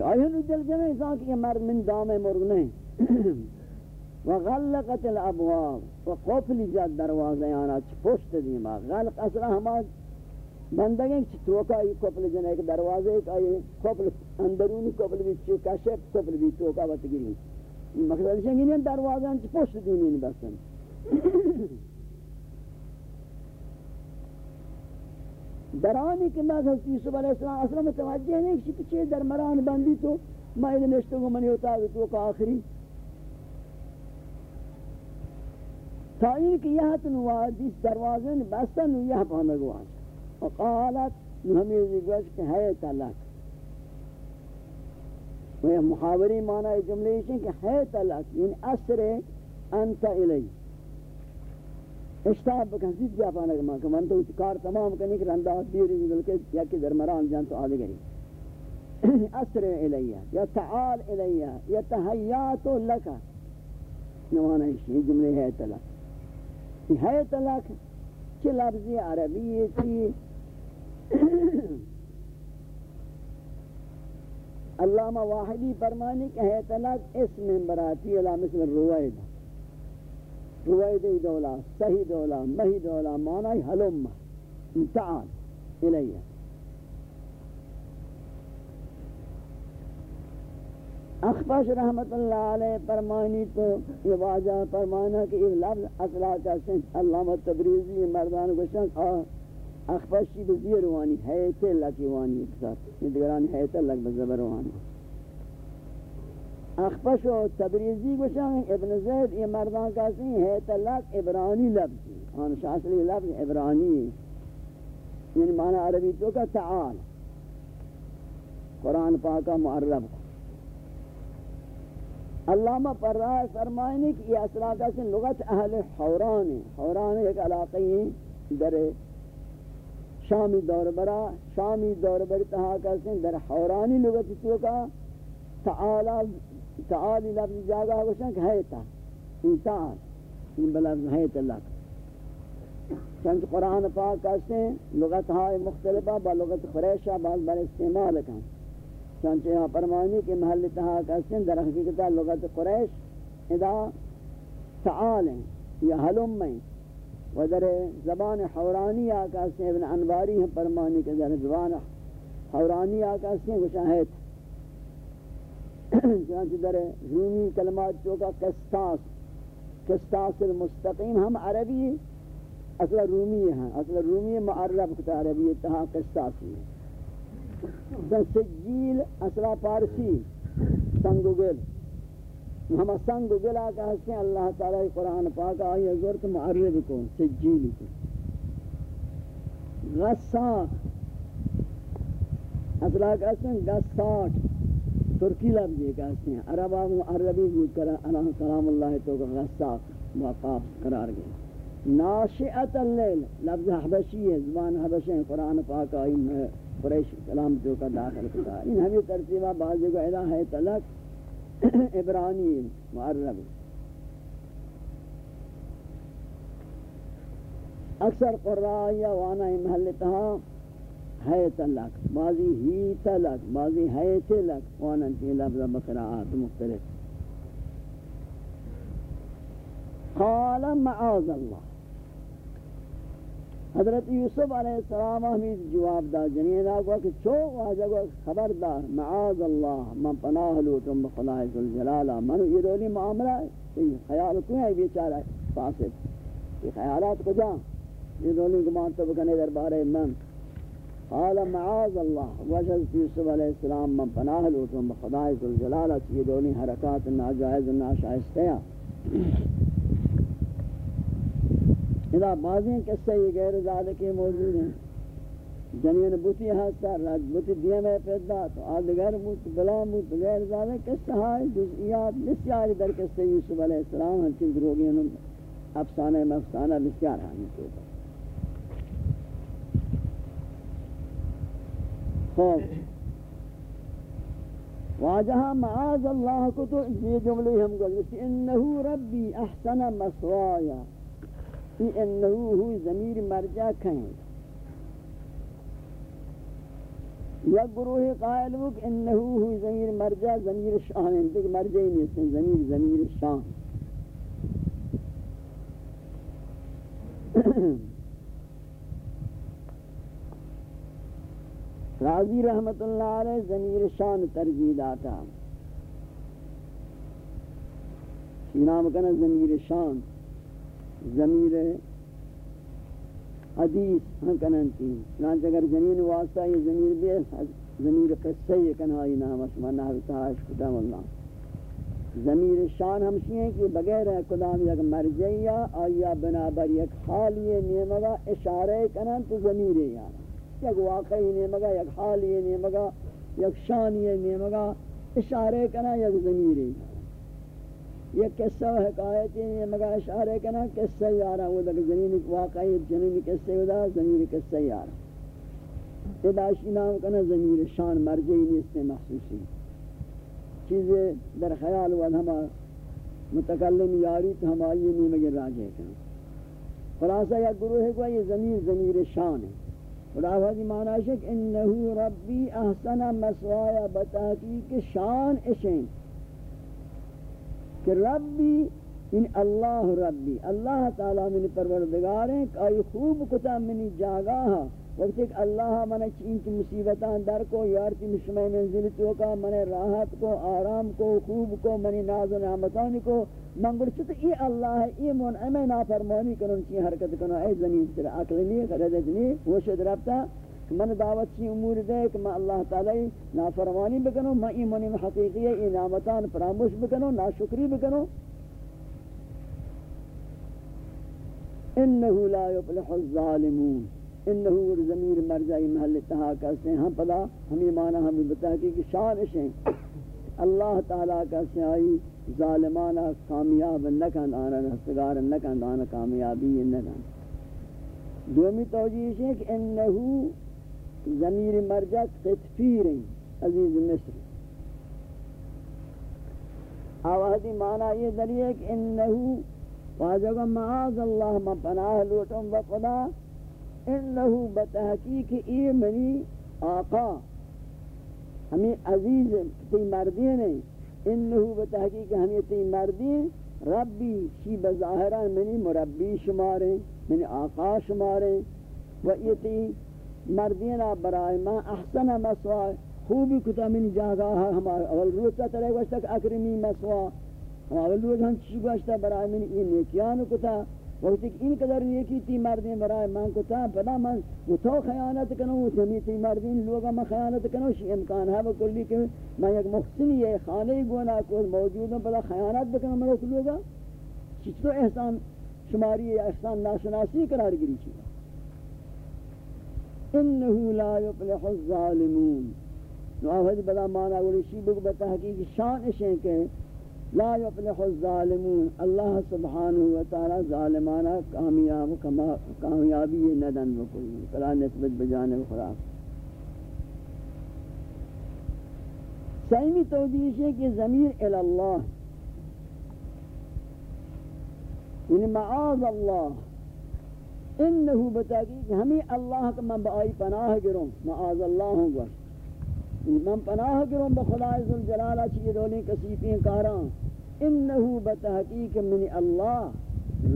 آیا نو دل جمعی انسان کہ یہ مرد من دام مرگ نہیں. [clears throat] وغلقت الابواب. وقفل جد دروازه آنا چھ پشت دیما غلق اصلا ہما بندگیں چھ توکا ای قفل جن ایک دروازے، ایک آئی قفل اندرونی قفل بھی چھ کشف قفل بھی توکا بتگیری مقصد شنگین دروازے آنا چھ پشت دیمین بسن [clears throat] درانی کہ میں حضرت یوسف علیہ السلام اصلا متوجہ نہیں کہ پیچھے در مران بندی تو. میں ادھر نشتوں کو منی ہوتا ہے تو کا آخری. تا این کہ یہ تنوادی دروازے نے بستا بستن یہ پانگوان وقالت ہمیں گوش کہ ہے طلاق وہ محاوری معنی جملے ہیں کہ ہے طلاق یعنی اثر انت الی اشتاب بکن زید جا پانا کہ کہ من تو کار تمام کرنے کہ رندہ دیری بلکہ یا کہ درمران جان تو آدھے گری. [clears throat] اسر الیہ یا تعال الیہ یا تحیات لکا نوانا یہ جملے ہے طلاق ہے طلاق چھ لفظی؟ عربی تھی [clears throat] علامہ واحدی فرمانی کہ ہے طلاق اسم براتی علامہ مثل روائدہ روید دولا صحیح دولا مہی دولا معنی حلم تعال الیہ۔ اخفش رحمت اللہ علیہ فرمانی تو یہ واجہ فرمانا کہ یہ لفظ أصلا کا سنس علامہ تبریزی مردان گوشن اخفشی بزیر وانی حیث اللہ کی وانی ایک ساتھ ندگران حیث اللہ بزبر وانی۔ اخفش و تبریزی گوشن ابن زید یہ مردان کہتے ہیں، طلاق عبرانی لفظ آن شاصلی لفظ عبرانی. یعنی معنی عربی تو کا تعال. قرآن پاکا معرب علامہ پر رائے فرمائنی کہ یہ اصلا کہتے ہیں لغت اہل حوران ہے حوران ایک علاقی در شامی دور برا، شامی دور بر تہا کہتے ہیں در حورانی لغت تو کا تعالی تعالی لفظ جاگا گوشن کہ حیتا انسان ان بلفظ حیت اللہ چند قرآن پاک کہتے ہیں لغت ہائے مختلفہ با لغت خریشہ با بر استعمال کن۔ چند یہاں فرمانی کہ محل تہا کہتے ہیں، در حقیقتہ لغت قریش ادا تعال ہیں، یا حلم ہیں۔ و در زبان حورانی آکاستے ہیں، ابن انواری ہیں، فرمانی کہ در زبان حورانی آکاستے ہیں گوشن حیت چنانچہ در رومی کلمات چوکا کستاس کستاس المستقیم ہم عربی اصل رومی ہیں، اصل رومی معرب کتا عربی اتہا کستاسی ہے سجیل اصل پارسی سنگو گل ہم سنگو گل آکا ہستے ہیں اللہ تعالی قرآن پاک آئی حضورت معرب کو، سجیل کو۔ غصاق اصل آکا ہستے ہیں غصاق ترکی لفظ یہ کہتے ہیں عرب عربی بود کرا انا سلام اللہ تو غصاق مقاب قرار گئے۔ ناشئت اللیل، لفظ حبشی ہے، زبان حبشی ہے، قرآن پاک آئی میں قریش کلام جو کا داخل کتا ان ہمیں ترتیبہ بعضی کو الہ ہے تلک عبرانی، معرب۔ اکثر قرآن یا وانا محل تہا ہے تلک بعضی ہی تلک بعضی ہے تلک وانن تی لفظ بقراءات مختلف. قال معاذ اللہ. حضرت یوسف علیہ السلام ہمیں جواب دا جنین آگوا کہ چو واجہ گوا خبردار، معاذ اللہ، من پناہ لوتم بخلاہ ذوالجلالہ منو یہ دولی معاملہ ہے خیال کوئی ہے بیچارہ فاسد. یہ خیالات کو جا یہ دولی گمان تو بکنے دربارے من. قال معاذ الله. وجد يوسف عليه السلام من پناہ لوٹوں بخدای ذل جلالہ یہ دونی حرکات ناجائز و ناشائستہ اذا بعضیں قصے یہ غیر ذالک موجود ہیں۔ جنین بوتی ہستا رد بوتی دیم ہے پیدا، تو آدگر بوت بلا بوت غیر زیادہ قصہ ہے، جزئیات بسیاری در قصہ یوسف علیہ السلام ہم چند دروگی ہم افسانہ مفسانہ بسیار ہمیں تو خوب واجہا معاذ اللہ کو تو یہ جملے ہم گل انہو ربی احسن مسوایا انہو ہوئی ضمیر مرجع کہیں یا گروہ قائل ہو کہ انہو ہوئی ضمیر مرجع ضمیر شان ہے دیکھ مرجع ہی نہیں سن ضمیر ضمیر شان راضی رحمت اللہ علیہ ضمیر شان ترجید آتا نام کنا ضمیر شان، ضمیر حدیث ہاں ہم کننتی چنانچہ اگر زمین واسطہ یہ زمین بھی زمین قصہ یہ کنا کنہائی نام اسمہ نحو تحاش کتاب اللہ زمین شان ہمشی ہیں کہ بغیر قدام یک مرجعیہ آیا بنابر یک حالی نیمگا اشارہ کنن تو زمین یارا یک واقعی نیمگا یک حالی نیمگا یک شانی نیمگا اشارہ کنن یک زمین یارا یہ قصہ و حکایت ہے مگر اشارہ کنا قصہ یارا وہ دک زمین واقعی جنین قصہ ودا زمین قصہ یارا. یہ داشی نام کنا زمین شان مرجعی نیست محسوسی. چیزیں در خیال ود ہما متکلم یاری تو ہم آئیے نہیں مگر راجے کنا خلاصہ یا گروہ ہے کہ یہ زمین زمین شان ہے خدا حضی معنی شک انہو ربی احسن مسوایا بتحقیق شان اشین کہ ربی ان اللہ ربی۔ اللہ تعالی من پروردگار ہیں کہ آئی خوب کتا منی جاگا ہاں وقت ایک اللہ من چینچ مصیبتان در کو یارتی مشمع منزل تو کا من راحت کو، آرام کو، خوب کو منی ناز و نعمتانی کو۔ من گوڑ چھتا ای اللہ ہے، ای منعم نافرمانی کنن چی حرکت کنن۔ اے زمین سر عقل نہیں خردت نہیں وہ شد ربتا من دعوت چی امور دے، کہ میں اللہ تعالی نافرمانی بکنو میں ایمانی حقیقی ای نعمتان فراموش بکنو، ناشکری بکنو۔ انہو لا یفلح الظالمون۔ انہو زمیر مرجعی محل اتحا کہتے ہیں۔ ہم پدا، ہمیں معنی ہمیں بتا کہ شان اشیں اللہ تعالیٰ کہتے ہیں، آئی ظالمانا کامیاب نکند آنا نستگار نکند آنا کامیابی نکند دومی توجیہ ہے کہ انہو ضمیر مرجع قطفیر عزیز مصر۔ آوازی معنی یہ دلیل ہے کہ انہو واجب معاذ اللہ، من پناہ لوٹم و خدا انہو بتحقیق ای منی آقا، ہمیں عزیز تی مردین ہیں، انہو بتحقیق ہمیں تی مردین، ربی شی بظاہرہ منی مربی شماریں منی آقا شماریں و ایتی مردینا برای ما احسن مسوا، خوبی کتا من جاگا ہمارا اول روز تا ترے گوشتا کہ اکرمی مسوا ہم اول روز ہم چی گوشتا برای من این نیکیان کتا وقتی کہ ان قدر نیکی تی مردین برای من کتا پدا من وہ تو خیانت کنو وہ تمی تی مردین لوگا میں خیانت کنو شی امکان ہے بکلی کہ میں یک محسنی یہ خانه گونا کو موجود ہوں پدا خیانت بکنو من لوگا. چی تو احسان شماری احسان ناشناسی قرار گری چیزا انہو لا یفلح الظالمون. نو آفد بدا مانا ورشی بگ بتحقیق شان اشیں کہ لا یفلح الظالمون، اللہ سبحانہ وتعالی ظالمانا کامیاب کامیابی ندن بکلی فلا نسبت بجانب خراب سیمی توجیش ہے کہ ضمیر الاللہ یعنی معاذ اللہ، انہو بتاقیق ہمیں اللہ کا من بآئی پناہ گروں، معاذ اللہ ہوں گا۔ یعنی من پناہ گروں بخدا ذوالجلالہ چیئے دولیں کسیفیں کاران انہو بتحقیق من اللہ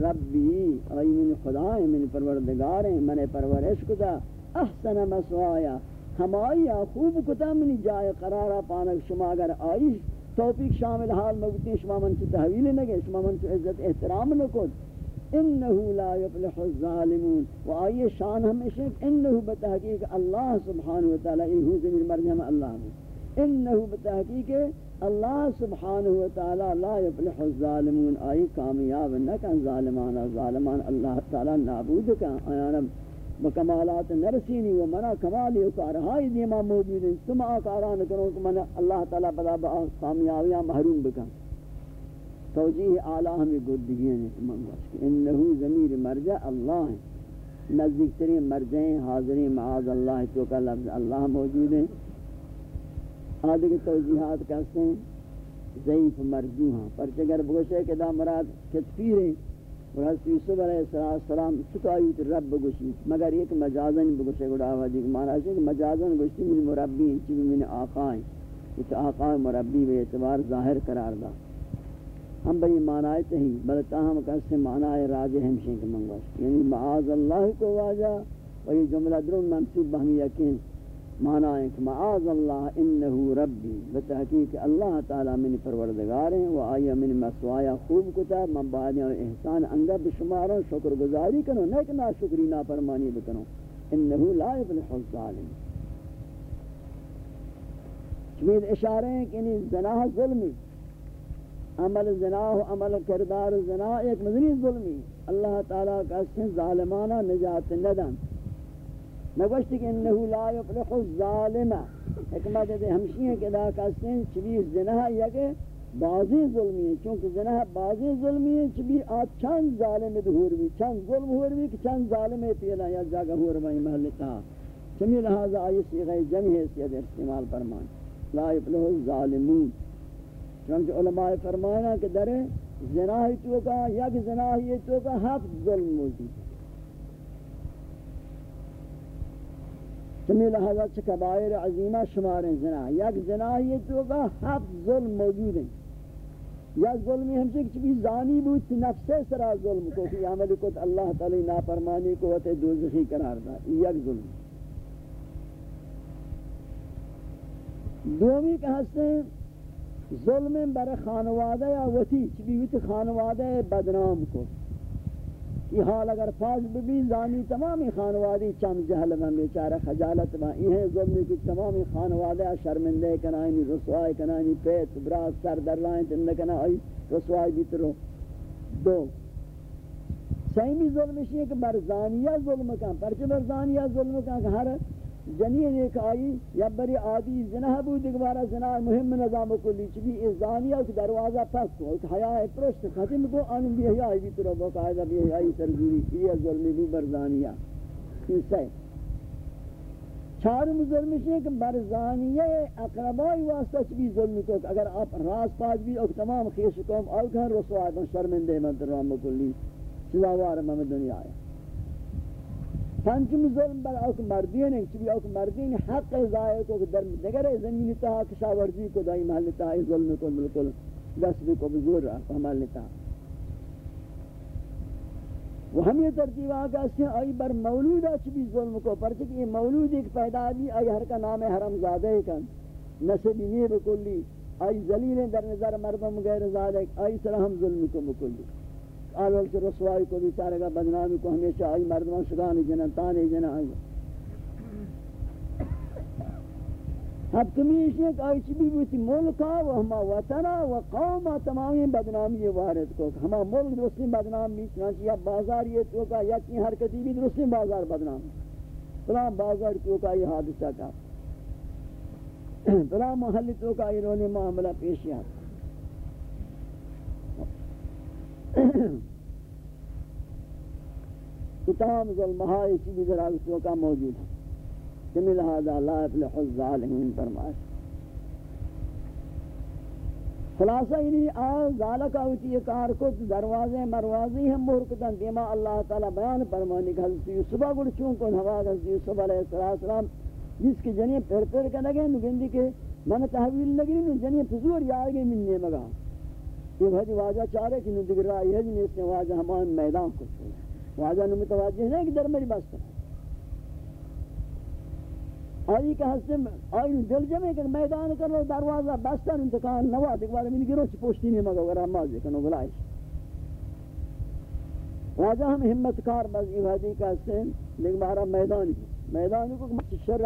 ربی آئی من خدا ہے من پروردگار ہیں من پرورش کتا احسن مسوایا ہمائی خوب کتا من جائے قرارا پانک شما اگر آئی توفیق شامل حال مگتی شما من چی تحویل نگے، شما من چی عزت احترام نکد انہو لا یفلح الظالمون. و آئی شان ہمیشہ انہو بتحقیق اللہ سبحانہ وتعالی انہو زمین مرجم اللہ انہو بتحقیق اللہ سبحانہ وتعالی لا یفلح الظالمون، آئی کامیاب نکن ظالمان ظالمان اللہ تعالی نابود کن، آیانا بکمالات نرسینی و منا کمالی و کارہائی دیما موجود ہیں، تم آکاران کرو کہ من اللہ تعالیٰ بدا با کامیابیاں محروم بکن۔ توجیح اعلیٰ ہمیں گردگی ہیں انہو ضمیر مرجع اللہ ہے نزدیک ترین مرجعیں حاضرین معاذ اللہ تو کا لفظ اللہ موجود ہیں۔ آدھے کے توجیحات کہتے ہیں، ضعیف مرجوہاں پرچگر بگوشے کہ دا مراد کتفیر ہیں؟ اور حضرت یوسف علیہ السلام چکایوت رب بگوشی۔ مگر ایک مجازن بگوشے گوڑا ہوا دیکھ مانا ہے کہ مجازن گوشتی من مربی ہیں، چیزی من آقائیں یہ آقا مربی بے اعتبار ظاہر قرار دا۔ ہم بھئی معنی تہی بلتا ہم کسی معنی راجع ہمشیں کے منگوش۔ یعنی معاذ اللہ کو واجہ و یہ جملہ درون منصوب بہمی یقین۔ مانا ہے کہ معاذ اللہ انہو ربی، بتحقیق اللہ تعالی من پروردگار ہیں، و آیا من مسوایا خوب کتا، من بعد احسان انگا بشمارا، شکر گزاری کنو، نیک نا شکری نا بکنو. انہو لا یفلح الظالم. چمید اشارے ہیں کہ انہی زناہ ظلمی. عمل زناہ و عمل کردار زناہ ایک مدنی ظلمی. اللہ تعالیٰ کا سن ظالمانہ نجات ندن. نگوشتی کہ انہو لا یفلح الظالم. حکمت دے ہمشی ہیں کہ دا ہیں چبی زنہ یا کہ بازی ظلمی ہیں، چونکہ زنہ بازی ظلمی ہیں چبی آت چند ظالم دہور بھی، چند ظلم ہور بھی، کہ چند ظالم پیلا یا جاگہ ہور بھی محلتا چمی لہذا آئی سیغی جمع حیثیت استعمال فرمان لا یفلح الظالمون. چونکہ علماء فرمانا کہ در زناہ تو کا یا کہ زناہ تو کا ہفت ظلم موجود ہے۔ سمی لہذا چھ کبائر عظیمہ شمار زنا. یک زنا یہ تو کا ہفت ظلم موجود ہیں. یا ظلمی ہم سے کچھ زانی بود نفس سرا ظلم کو کہ عمل کو اللہ تعالی نافرمانی کو وتے دوزخی قرار دا یک ظلم. دومی کہ ہستے ظلم بر خانوادہ یا وتی چبی وتی خانوادہ بدنام کو. یہ حال اگر پاس بھی زانی تمامی خانوادی چم جہل میں بیچارہ خجالت میں یہ ظلم کی تمامی خانوادی شرمندے کنائیں رسوائی کنائیں پیت براس سر در لائن تندہ کنائی رسوائی بیترو دو، سیمی ظلم ہے کہ برزانیہ ظلم کا پرچہ برزانیہ ظلم کا ہر جنین ایک آئی، یا بری عادی زنہ بود، ایک بارا زنہ مهم نظام کلی چبی اس زانیہ کی دروازہ پس کو، ایک حیاء پرشت ختم کو آنم بھی حیاء بھی ترہ باقاعدہ بھی حیاء سرگیری یہ ظلمی بھی برزانیہ یہ سے چارم ظلم ہے کہ برزانیہ اقربائی واسطہ چبی ظلم کو، اگر آپ راز پاس بھی، اور تمام خیش قوم آو کھان رسوا ہے، شرمندے من ترام کلی چلاوار محمد دنیا آیا پنچم ظلم بر اوک مردین ہے چبی اوک مردین حق ضائع کو در دیگر زمین تا کشاورزی کو دائی محل تا ظلم کو بالکل غصب کو بزور رہا محل تا۔ وہ ہم یہ ترتیب آگا اس سے آئی بر مولود چبی ظلم کو، پرچہ کہ یہ مولود ایک پیدا بھی آئی ہر کا نام حرم زادہ کن۔ نسب یہ بکلی، آئی ذلیل در نظر مردم غیر ذالک آئی سر ہم ظلم کو بکلی۔ آلول سے رسوائی کو بھی چارے گا، بدنامی کو ہمیشہ آئی، مردمان شگانی جنن تانی جنن آئی۔ اب تمیش ایک آئی چی بھی بیتی ملکا و ہما وطنا و قوما تمامی بدنامی وارد کو۔ ہما ملک درستی بدنام بھی، چنانچہ یا بازار یہ تو کا، یا کی حرکتی بھی درستی بازار بدنام۔ فلان بازار تو کا یہ حادثہ کا۔ فلان محلی تو کا یہ رونے معاملہ پیشی پیشیات کتاب ظلمہائی چیزی در آگستوں کا موجود ہے کمی لہذا لا افلح الظالمین فرمائش خلاصہ یعنی آن ذالکہ ہوتی یہ کار کو دروازے، مروازی ہم مرکتن دیما اللہ تعالی بیان فرمانی کہ حضرت یوسفہ گڑ چونکن ہوا حضرت یوسف علیہ السلام جس کی جنیہ پھر پھر کا لگے نگندی کے، من تحویل لگی نہیں جنیہ پزور یا آگے مننے مگا یہ بھائی واجہ چارے کہ ندگر رائی ہے جنہیں اس نے واجہ ہمان میدان کو چھوڑا۔ واجہ نے متوجہ ہے کہ در میری بس کرا آئی کہ حسن آئی دل جمعے کہ میدان کرو دروازہ بستن انتقال، نوا دیکھ بارے میں گرو چھ پوشتی نہیں مگا اگر آماز کنو بلائش واجہ ہم ہمت کار بس یہ بھائی کہ حسن لیکن بارا میدان کی میدان کو شر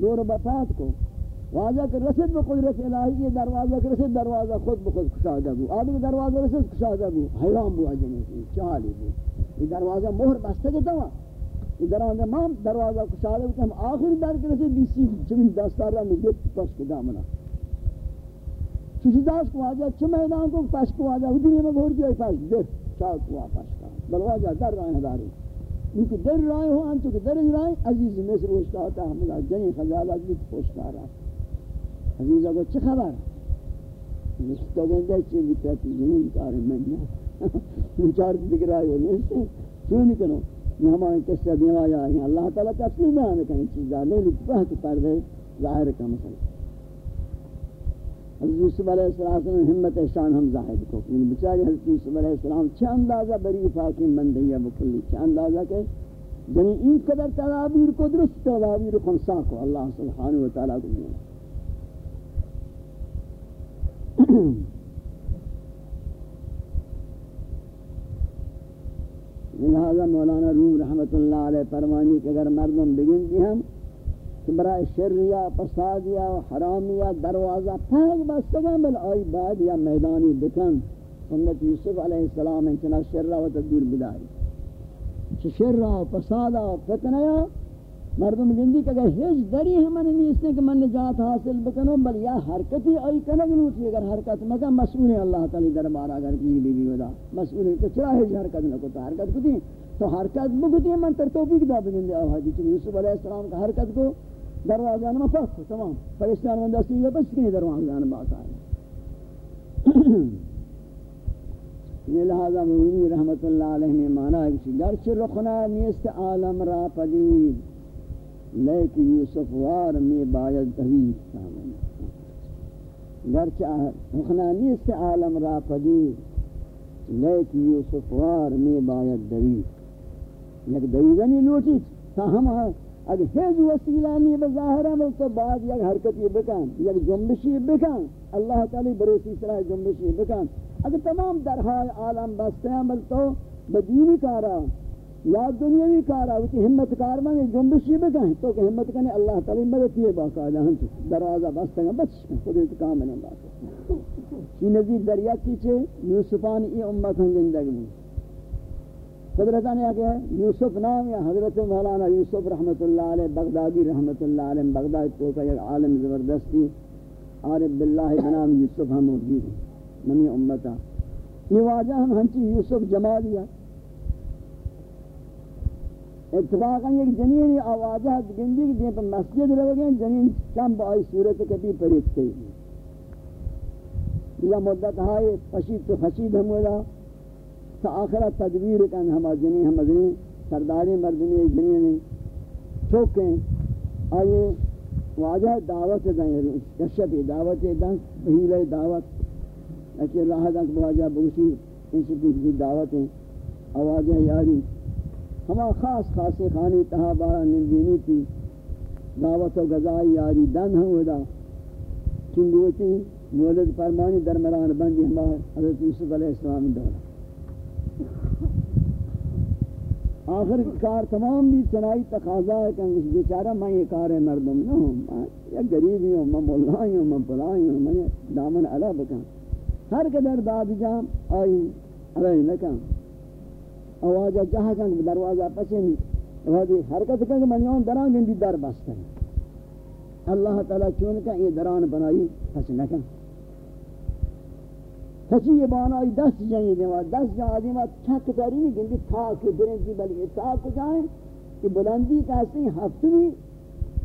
زور بپات کو. واجہ کہ رسد بقدرت الہی یہ دروازہ کہ رسد دروازہ خود بخود کشادہ بو. آدھے دروازہ رسد کشادہ بو. حیران بو آجنے کی چالی بو. یہ دروازہ مہر بستے گتا ہوا یہ دروازہ مام دروازہ کشادہ بو. کہ ہم آخر در کے رسد بیسی چمین دستار رہا میں گفت، پس کو دامنا. چوچی داس کو واجہ چھ میدان کو پس کو واجہ دنیا میں گھوڑ جائے پس، دیکھ، چاہ کو واپس کا دروازہ در رہے ہیں داری. ان کی در رائے ہو انتو کہ در رائے، عزیز مصر ہوشتا ہوتا حمدہ جنی خزالت بھی پوشتا رہا عزیزہ کو چی خبر تو گندے چی بکتی جنین کاری من نا مچار دیکھ رائے ہو نہیں کیوں نہیں کنو یہ ہمارے قصہ دیوا جا ہیں اللہ تعالیٰ تفصیل بیان کریں چیزا. لے لکھا کہ پردے ظاہر کا مسئلہ یعنی حضرت یوسف علیہ السلام ہمت احسان ہم ظاہر کو۔ یعنی بچاری حضرت یوسف علیہ السلام چھ اندازہ بری فاقیم بندیہ بکلی چھ اندازہ کہ یعنی این قدر تدابیر کو درست تدابیر خمسا کو اللہ سبحانہ وتعالی کو دیا یعنی لہذا مولانا روم رحمت اللہ علیہ فرمانی کہ اگر مردم بگن دی ہم کہ برای شر یا فساد دروازہ پاک بستگا بل آئی بعد یا میدانی بکن. سنت یوسف علیہ السلام انچنا شر و تدور بداری. چھ شر و فساد و فتنہ یا مردم گندی کہ اگر ہیچ دری ہمیں نہیں اس نے کہ من نجات حاصل بکنو بل یا حرکتی آئی کنگ نوٹی، اگر حرکت مکہ مسئول اللہ تعالی دربار اگر کی بی بی ودا. مسئول ہے تو چرا ہیچ حرکت نہ کو تو حرکت کتی، تو حرکت بکتی، من تر توفیق دا بگندے آوازی چلی یوسف علیہ السلام کا حرکت کو دروازہ نما پاک تمام. پریشان من دستی ہے بس کنی دروازہ نما آتا ہے یہ لہذا مولی رحمت اللہ علیہ نے مانا ہے کہ گرچ رخنا نیست عالم را پدید. لیک یوسف وار میں باید دوید. تحوید گرچ رخنا نیست عالم را پدید. لیک یوسف وار میں باید دوید. یک دویدنی لوٹی تا ہم اگر ہیز وسیلہ نہیں بظاہرہ ہے تو بعد یک حرکت یہ بکن، یک جنبشی بکن، اللہ تعالی بروسی سرائے جنبشی بکن۔ اگر تمام درہائے عالم بستے ہیں بل تو، بدینی کارا یا دنیاوی کارا ہوتی ہمت کار میں جنبشی بکن، تو کہ ہمت کنے اللہ تعالی مدد یہ باقا، جہاں دروازہ بستے ہیں، بس خود انتقام میں باقا۔ یہ نزید دریا کیچے یوسفان ای امت ہم زندگی میں۔ قدرت نے کیا یوسف نام یا حضرت مولانا یوسف رحمت اللہ علیہ، بغدادی رحمت اللہ علیہ، بغداد تو کا ایک عالم زبردستی، عارف باللہ بنام یوسف ہم موجود منی امتا۔ یہ واجہ ہم ہنچی یوسف جمالیا اتفاقا ایک جنین آواجہ گندی کی دیں پر مسجد رو گئے، جنین کم بائی صورت کبھی پریت کئی۔ یا مدت ہائے پشید تو خشید ہم ہوئے تا آخرہ تدبیر کن ہما جنی ہم ازنی سرداری مردنی جنی چوکیں آئے واجہ دعوت دیں کشتی دعوت دیں بہیل دعوت. اکی راہ دن واجہ بگوشی انسٹیٹیوٹ کی دعوتیں آواجہ یاری. ہما خاص خاص خانی تہا بارا نمدینی تھی. دعوت و غذائی یاری دن ہم ہودا چنگوتی مولد فرمانی درمران بندی ہمارے حضرت یوسف علیہ السلام دورہ آخر کار تمام بھی چنائی تقاضا ہے کہ اس بیچارہ میں یہ کار مردم نہ ہوں۔ میں یا غریبی ہوں، میں مولائی ہوں، میں پلائی ہوں، میں دامن علا بکن۔ ہر قدر داد جام، آئی علی نکن۔ آوازہ جہاں کن، دروازہ پچھن وہاں حرکت کن من یون دران گندی در بستن۔ اللہ تعالیٰ چون کہ یہ دران بنائی پچھ نکن۔ کسی یہ بانائی دس جائیں دیما دس جائیں دیما چھک تاری نہیں گنجی تاک برنجی بلکہ تاک جائیں کہ بلندی کہتے ہیں ہفتوی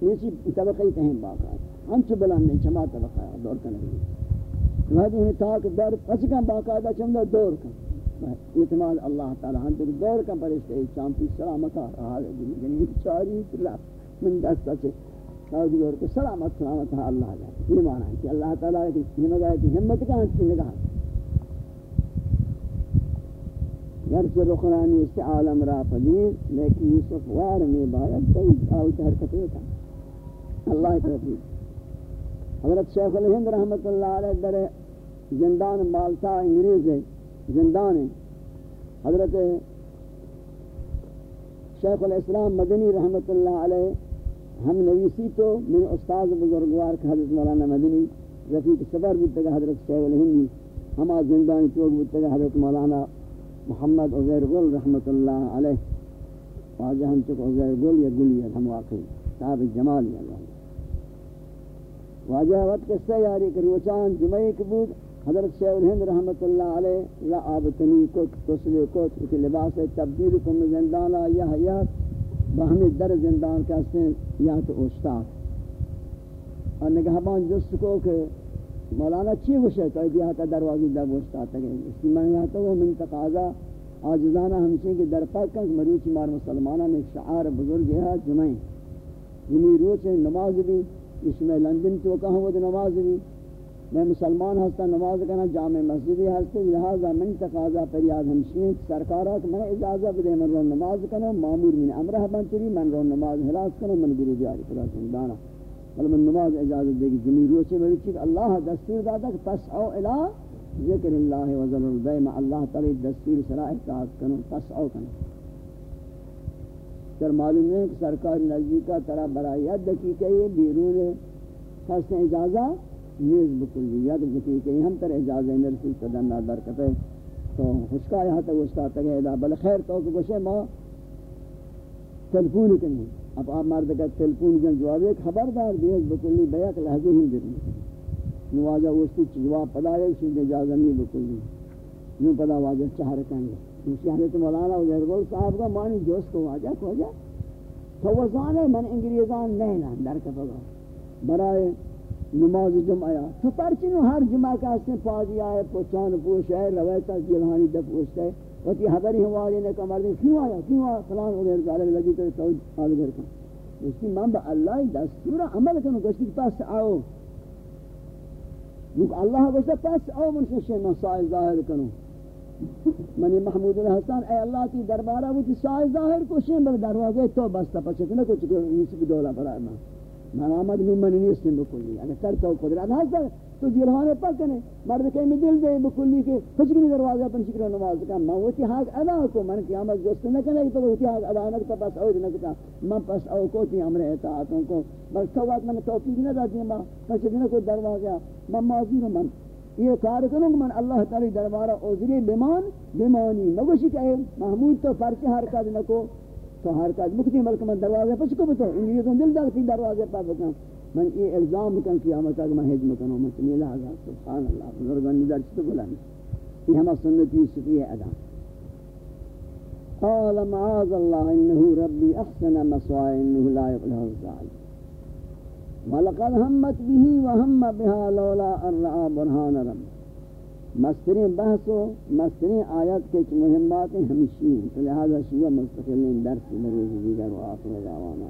نیسی طبقی تہیں باقا ہے ہم چو بلند نہیں چما طبقہ ہے دور کرنے گئی وہاں ہمیں تاک در پچکا باقا دا چمدہ دور کر اعتماد اللہ تعالی، ہم تک دور کا پرشتے چامپی سلامتا رہا ہے۔ یعنی چاری رفت من دستا سے سعودی اور کو سلامت سلامت ہے اللہ جائے۔ یہ معنی ہے کہ اللہ تعالیٰ کی ہمت کا ہنچی نگاہ۔ گرچ رخرانی سے عالم را پدیر لیکن یوسف وار میں باید تیز آوت حرکت ہوتا اللہ توفیق حضرت شیخ الہند رحمت اللہ علیہ در زندان مالتا انگریز ہے زندان ہے حضرت شیخ الاسلام مدنی رحمت اللہ علیہ ہم نویسی تو من استاد بزرگوار کا حضرت مولانا مدنی رفیق سفر بودتا حضرت شیخ الہندی ہما زندانی چوک بودتا حضرت مولانا محمد عزیر گل رحمت اللہ علیہ، واجہ ہم چک عزیر گل یا گل یا ہم واقعی صاحب جمال یا اللہ واجہ وقت قصہ یاری کہ روچان جمعی کبود حضرت شیخ الہند رحمت اللہ علیہ، یا آبتنی کت تسلی کت اتی لباس تبدیل کم زندانا یا حیات بہمی در زندان کہتے ہیں، یا تو استاد۔ اور نگہبان جست کو کہ مولانا چی وشے تو ایدی آتا دروازی در استاد تک اس کی میں یہاں تو وہ من تقاضا آجزانہ ہمشین کے در پاک کنک مروچی مار مسلمانہ نے شعار بزرگ ہے جمعی جمعی روچ نماز بھی۔ اس میں لندن تو کہاں وہ نماز بھی۔ میں مسلمان ہستا، نماز کرنا جامع مسجدی ہستے لہذا من تقاضا پر یاد ہمشین سرکارات میں اجازت دے من رو نماز کرنا معمور من امرہ بنتری من رو نماز حلاس کرنا من گرو دیاری خدا سندانا۔ بل من نماز اجازت دے گی زمین روچے میں رچی کہ اللہ دستور دادا کہ پسعو الہ ذکر اللہ وزن البیم اللہ تعالی دستور سرا احتاط کرنا پسعو کرنا سر معلوم ہے کہ سرکار نزدیکہ ترہ برایت دقیقہ یہ بیرون خاص اجازت نیز بکلی یاد بکی ہم تر اجازہ نرسی صدن نادر کتے۔ تو خوشکا یہاں تک استاد تک ادا بل خیر تو کہ گوشے ما تلفون کنی. اب آپ مرد کا تلفون جن جواب ایک خبردار دیز بکلی بیک لحظی ہی درنی نواجہ اوستی جواب پدا ہے، اس اجازہ نہیں بکلی نو پدا واجہ چاہ رکھیں گے۔ اسی حضرت مولانا وزیر گول صاحب کا مانی جوست کو واجہ، کو جا تو وہ زانے من انگریزان نہیں نا در کتا برائے نماز جمعہ تو پرچنو ہر جمعہ کا اس نے پازی آئے، پوچھان پوش ہے روایتا جلہانی دے ہے وقتی حضری ہماری نے کمر دیں کیوں آیا؟ کیوں آیا؟ فلان وغیر ظالے لگی تو تو آل گھر کا اس کی ماں با اللہ دستور عمل کنو کشتی پاس آؤ۔ نوک اللہ گوشتا پاس آؤ، من سے من سائل ظاہر کنو۔ منی محمود الحسن اے اللہ کی دربارہ وہ سائل ظاہر کو شیم بل دروازے تو بستا پچھتے نہ کچھ یوسف دولا برائے ماں من آمد من من نیستیم بکلی۔ اگر سر تو قدرت هست تو جلوانے پکنے مرد کہیں میں دل دے بکلی کے کچھ بھی دروازہ پر شکر نماز کا، میں وہتی حق ادا کو من قیامت جست نہ کرے تو وہتی حق ادا نہ کرتا پس اور نہ کرتا من پس او کو تی امر اطاعتوں کو، بس تو بات میں توفیق نہ دیتی ماں پس نہ کوئی دروازہ من معذور من، یہ کار کروں من، اللہ تعالی دربارہ عذری بیمان، بیمانی نگوشی کہ محمود تو فرق حرکت نہ کو، تو ہر کاج مکتی ملک من دروازے پس کو بتو انگلیس ان دل دل دروازے پر بکن من یہ الزام کن قیامت تک میں ہج مکنو میں تمی لہذا سبحان اللہ. بزرگان ندر چطور بلانی یہ ہما سنتی سفی ہے ادا. قال معاذ اللہ انہو ربی احسن مسوائی انہو لا يقلہ الزعل ولقد همت به وهم بها لولا ان رأى برهان مسترین بحث و مسترین آیات کے مهمات ہمشی ہیں تو لہذا شیعہ مستقلین درس مروز دیگر و آخر دعوانا.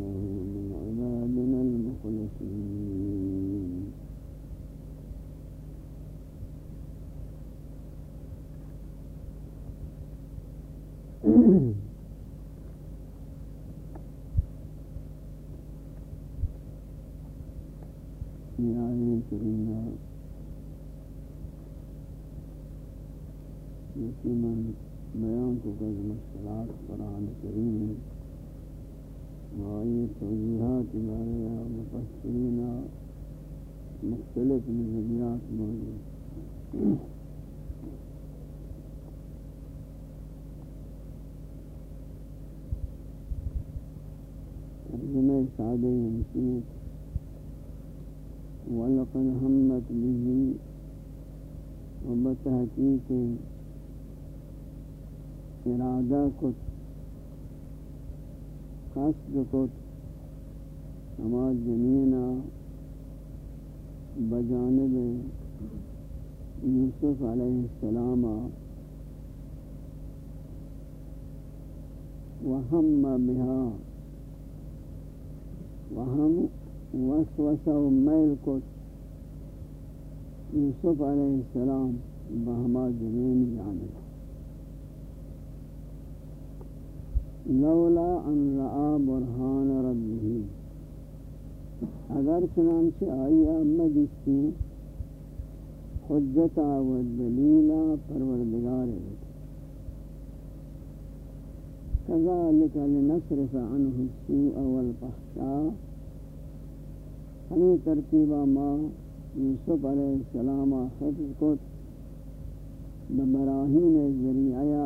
آئے کریمہ یقیناً بیان کو کز مشکلات قرآن کریم وآئی توجیحات بارے مفسرین مختلف نظریات موجود ترجمہ سادہ ہمشیت ولقد همت به وبتحقیق ارادہ کت قصد کت ہمار زمینہ بجانب یوسف علیہ السلام وہم بها وہم وسوسہ و میل کو یوسف علیہ السلام بہما جنین جانب لولا ان رعا برحان ربه. اگر چنانچہ آئی مدستی حجتا و دلیلا پروردگار كذلك لنصرف عنه السوء والفحشاء. ہمیں ترتیبہ ما یوسف علیہ السلام حفظ کو بمراہین ذریعہ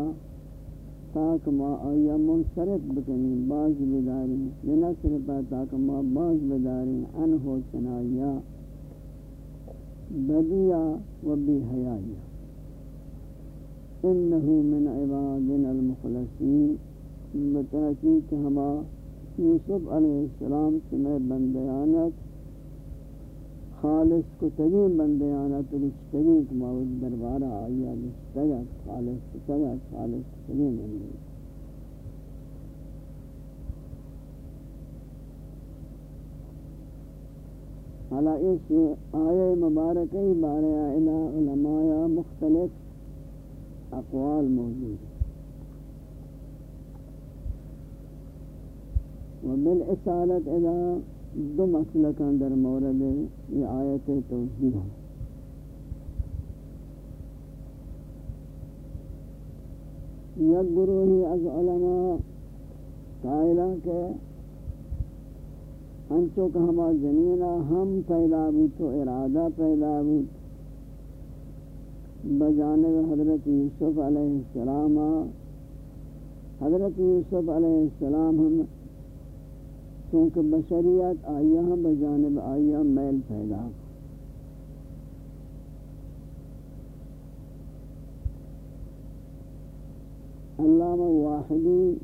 تاک ما آیا منصرف بکنی، باز بداری لنصرف تاک ما باز بداری، انہو چنائیا بدیا و بی حیائیا انہو من عبادنا المخلصین بتحقیق ہما یوسف علیہ السلام سمے بندیانت خالص کو تگی بندے آنا تو کچھ کو کماؤت دربار آیا کچھ تگا خالص کو تگا خالص کو تگی بندے۔ حالا اس آیے مبارکی بارے آئینا علماء مختلف اقوال موجود ہیں۔ وبالإسالة إلى دو مسئلہ کان در مورد یہ آیت توجیہ یک گروہی از علماء قائلہ کے انچو کہ ہما جنینہ ہم پیدا بھی تو ارادہ پیدا بھی۔ بجانب حضرت یوسف علیہ السلام، حضرت یوسف علیہ السلام ہم چونکہ بشریت آیا بجانب آیا میل پیدا علامہ واحدی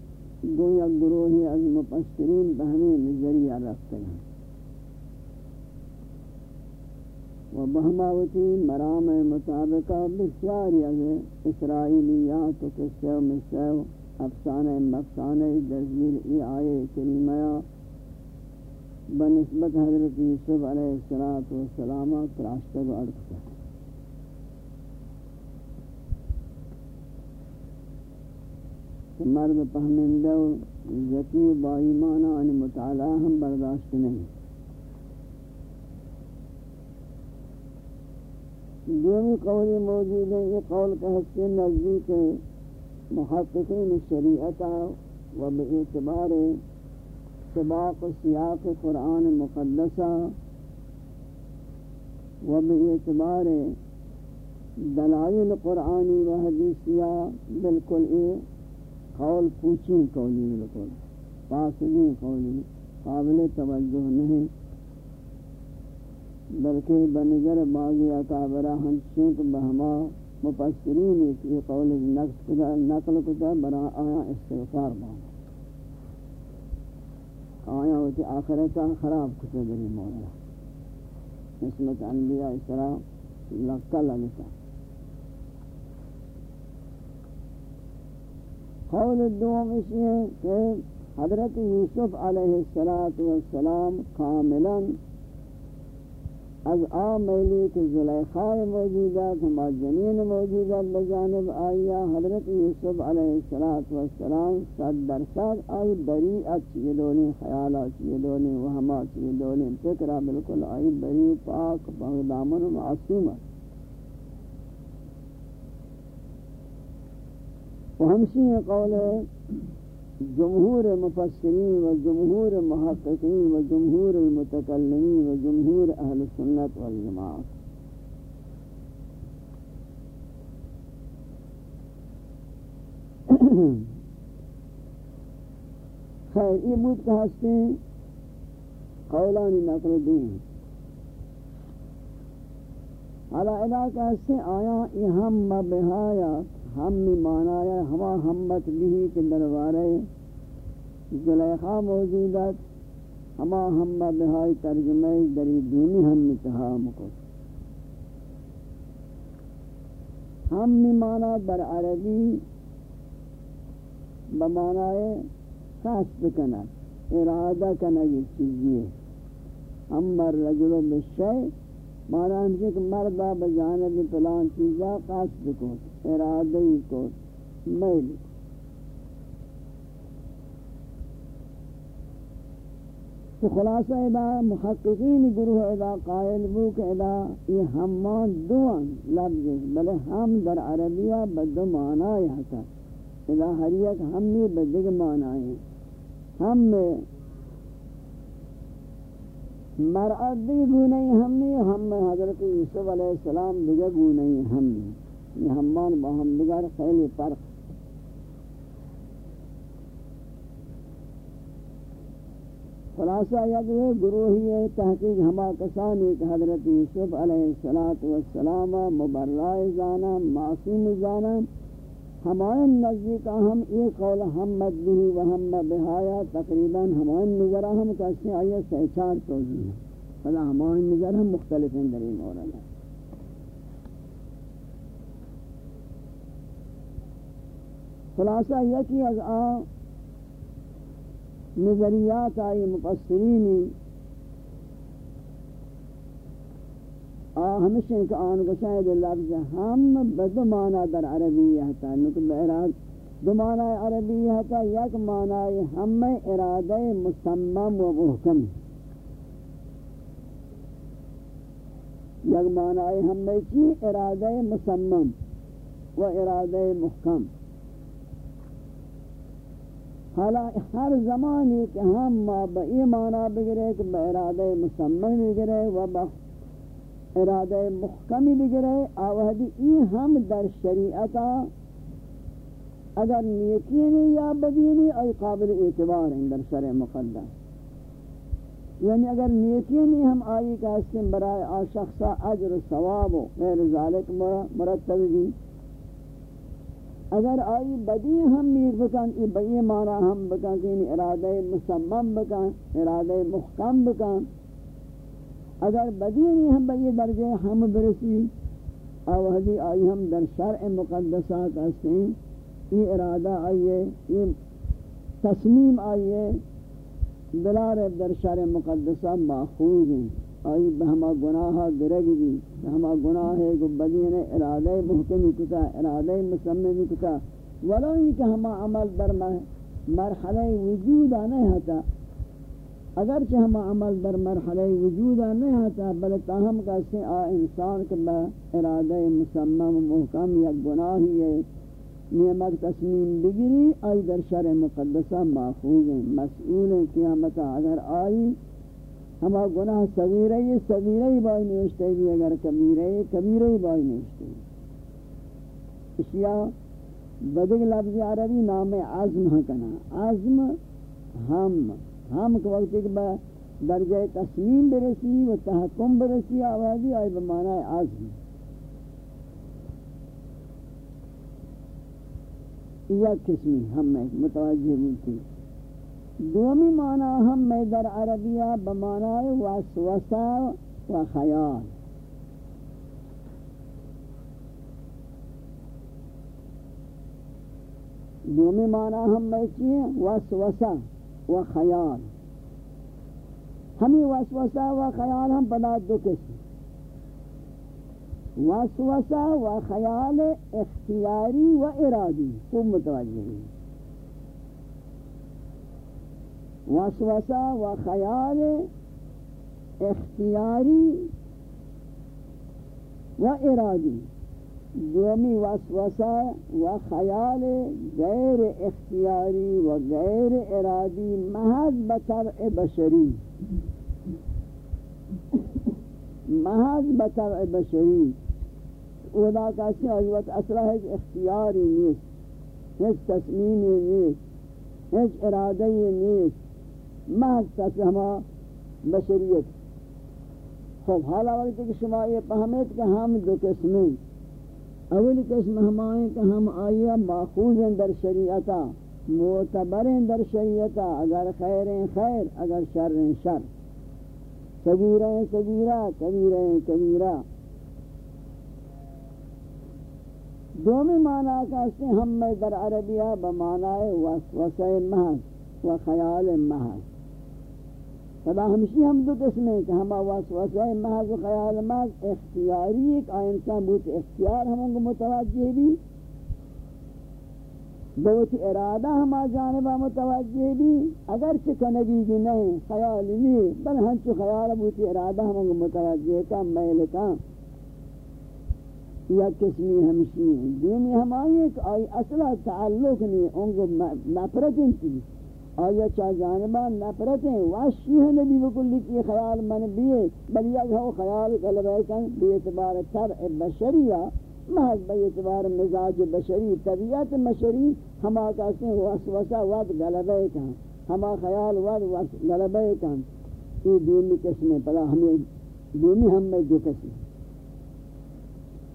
دو یا گروہی از مپسرین بہمیں نظریہ رکھتے ہیں۔ و بہماوتی مرام مطابقہ بسیاری از اسرائیلیات و قصہ و مصہ افسانہ مفسانہ دزیر ای آئے کریمہ بنسبت حضرت یوسف علیہ السلام و سلامات راستہ کو عرض ارکتا مرد پہمندہ و ذکی و بائیمانہ ان مطالعہ ہم برداشت نہیں۔ دومی قولی موجود ہے یہ قول کا حصے نزدیک محققین شریعتا و بے اعتبار سباق سیاق قرآن مقدسہ و باعتبار دلائل قرآنی و حدیثیہ بالکل یہ قول پوچھی قولی بالکل، فاصلی قولی، قابل توجہ نہیں، بلکہ بنظر بعضی اکابرہ ہنچینک بہما مپسرین کی قول نقل کتا برا آیا استغفار بانا آیا ہوتی آخرتا خراب کتے دری مولا۔ نسمت انبیاء اسرا لکا لگتا۔ قول دوم اس یہ کہ حضرت یوسف علیہ السلام کاملاً از آ میلی کے زلیخاء موجودات ہما جنین موجودات بجانب آیا حضرت یوسف علیہ السلام صد در صد آئی بریعت چیئے دونی خیالات چیئے دونی وہما چیئے دونی فکرہ بالکل آئی بری پاک دامن معصومت و ہمشی قول جمہور مفسرین و جمہور محققین و جمہور المتکلمین و جمہور اہل سنت والجماعت [coughs] خیر یہ بود کہ ہستے قولانی نقل دیں حالا علاقہ ہستے آیا یہ ہم بہایا ہم میں معنی ہوا ہمت بھی کہ دربارے زلیخا موجودت ہما ہم بہائی ترجمہ دری دینی ہم اتحام کو۔ ہم میں معنی در عربی بمعنی قصد کنک ارادہ کنک یہ چیزی ہے ہمر رجل بشے، مانا ہمشہ کہ مردہ بجانب پلان چیزا قصد کو۔ ارادی کو میل تو خلاصہ ادا، محققین گروہ ادا، قائل بو کہ ادا، یہ ہمان دوان لفظ بلے ہم در عربیہ بدو معنی ہتا۔ ادا ہر یک ہم ہمی بدگ معنی ہیں ہم میں مرعد دی گونئی ہمی ہم میں حضرت یوسف علیہ السلام دیگا گونئی ہمی یہ ہمان باہم دیگر خیلی فرق. خلاصہ یک وہ گروہی تحقیق ہما کسانی کہ حضرت یوسف علیہ السلام مبرائے زانا معصوم زانا ہمائن نزدیک ہم ایک قول حمد بھی و ہم بہایا تقریباً ہمائن نظرہ ہم کسی آئیے سہچار توجی ہیں۔ فلا ہمائن نظر ہم مختلف ہیں در این مورد ہے خلاصہ یکی از آن نظریات آئی مفسرینی ہمیشہ کہ آن کو شاید لفظ ہم بدو معنی در عربی ہے نکل بہرحال دو معنی عربی ہے یک معنی ہم ارادہ مسمم و محکم۔ یک معنی ہم کی؟ ارادہ مسمم و ارادہ محکم۔ حالا ہر زمانی کہ ہم ما با ایمانا بگرے کہ با ارادہ مسمم بگرے و با ارادہ محکمی بگرے آوہدی ای ہم در شریعتا اگر نیکینی یا بدینی، ای قابل اعتبار ہیں در شرع مقدس یعنی اگر نیکینی ہم آئی کا اسم برای آشخصا عجر ثواب و غیر ذالک مرتب بھی اگر آئی بدی ہم میر بکن، ای بئی مانا ہم بکن، کہ یعنی ارادہ مسمم بکن، ارادہ محکم بکن۔ اگر بدی نہیں ہم بئی درجے ہم برسی، او حدی آئی ہم در شرع مقدسات اسیں ای ارادہ آئیے ای تصمیم آئیے دلار در شرع مقدسات ماخوذ ہیں۔ آئی بہما گناہ گرگ بھی بہما گناہ ہے کہ بدین ارادہ محکمی کتا، ارادہ مسممی کتا۔ ولو ہی کہ ہما عمل در مرحلہ وجودہ نہیں ہوتا اگرچہ ہما عمل در مرحلہ وجودہ نہیں ہوتا بل تاہم کا سے آ انسان کے با ارادہ مسمم، محکم یا گناہ ہے۔ نیمک تصمیم بگری، آئی در شرع مقدسہ ماخوذ ہیں۔ مسئول ہیں اگر آئی ہما گناہ صغیرہ یہ صغیرہ ہی بائی نوشتے بھی اگر کبیرہ یہ کبیرہ ہی بائی نوشتے بھی۔ اشیاء بدگ لفظ عربی نام عزم ہاں کنا۔ عزم ہم ہم کو وقت ایک با درجہ تصمیم برسی و تحکم برسی، آوازی آئی بمعنی عزم۔ یہ قسمی ہم میں متوجہ ملتی دومی معنی ہم میں در عربیہ بمعنی وسوسہ و خیال. دومی معنی ہم میں چیئے وسوسہ و خیال. ہمیں وسوسہ و خیال ہم پدا دو قسم. وسوسہ و خیال اختیاری و ارادی. خوب متوجہ ہیں. وسوسہ و خیال اختیاری و ارادی. دومی وسوسہ و خیال غیر اختیاری و غیر ارادی محض بطبع بشری. محض بطبع بشری. اولا کسی آیوت اصلا ہے اختیاری نیست ہیچ تصمیمی نیست ہیچ ارادی نیست. محض تک ہما بشریت۔ خوب حالا وقت کہ شما یہ پہمیت کہ ہم دو قسمیں اولی قسم ہمائیں کہ ہم آئیہ ماخوذ ہیں در شریعتا، معتبر ہیں در شریعتا، اگر خیر ہیں خیر، اگر شر ہیں شر۔ صغیرہ ہیں صغیرہ کبیرہ ہیں کبیرہ۔ دومی معنی کہتے ہیں ہم میں در عربیہ بمعنی وسوسہ محض و خیال محض۔ فدا ہمشی ہم دو قسم ہیں کہ ہما واسوسہ محض خیال محض اختیاری ایک آئین انسان بہت اختیار ہم کو متوجہ بھی بہت ارادہ ہما جانبہ متوجہ بھی اگر چکنگی بھی نہیں خیال نہیں بل ہنچ خیال بہت ارادہ ہم کو متوجہ کا میل کا یا قسمی ہمشی ہیں دومی ہم آئیے کہ آئی اصلہ تعلق نہیں ان کو نفرت انتی آیا چاہ جانبان نفرتیں واشی ہے نبی بکلی کی خیال من بیئے بل یک ہو خیال غلبہ کن بی اعتبار طبع بشریہ محض بی اعتبار مزاج بشری، طبیعت مشری، ہما کہتے ہیں وسوسہ ود غلبہ کن، ہما خیال ود غلبہ کن۔ یہ دومی قسمیں پلا ہمیں دومی ہم میں دو قسم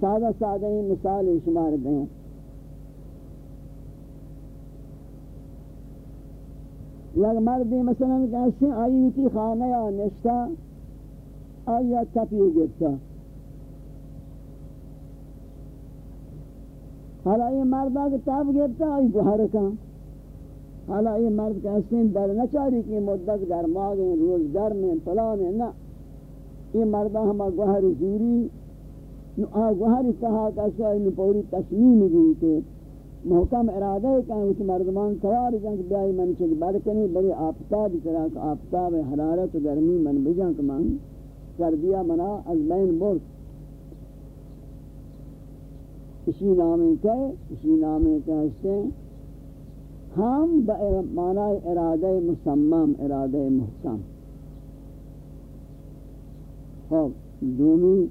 سادہ سادہ ہی مثال شمار دیں۔ یک مردی مثلا کسی آییتی خانه یا نشتا آیا تپی گرفته حالا این مرد اگر تپ گرفته آیی بوهر کن حالا این مرد کسی در نچاری که مدت در گرماغین روز گرمین پلانین نه. این مرد همه گوهر زوری. نو آگوهر که کسی آیی نپوری تصمیم گیتی محکم ارادہ ہے کہ اس مردمان سوار جنگ بیائی من چک بلکنی بڑی آفتاب طرح کہ آفتاب حرارت و گرمی من بجان کہ من کر دیا منا از بین برد۔ اسی نامے کہ، اسی نامے کہ اس سے ہم معنی ارادہ مسمم، ارادہ محکم۔ خوب دومی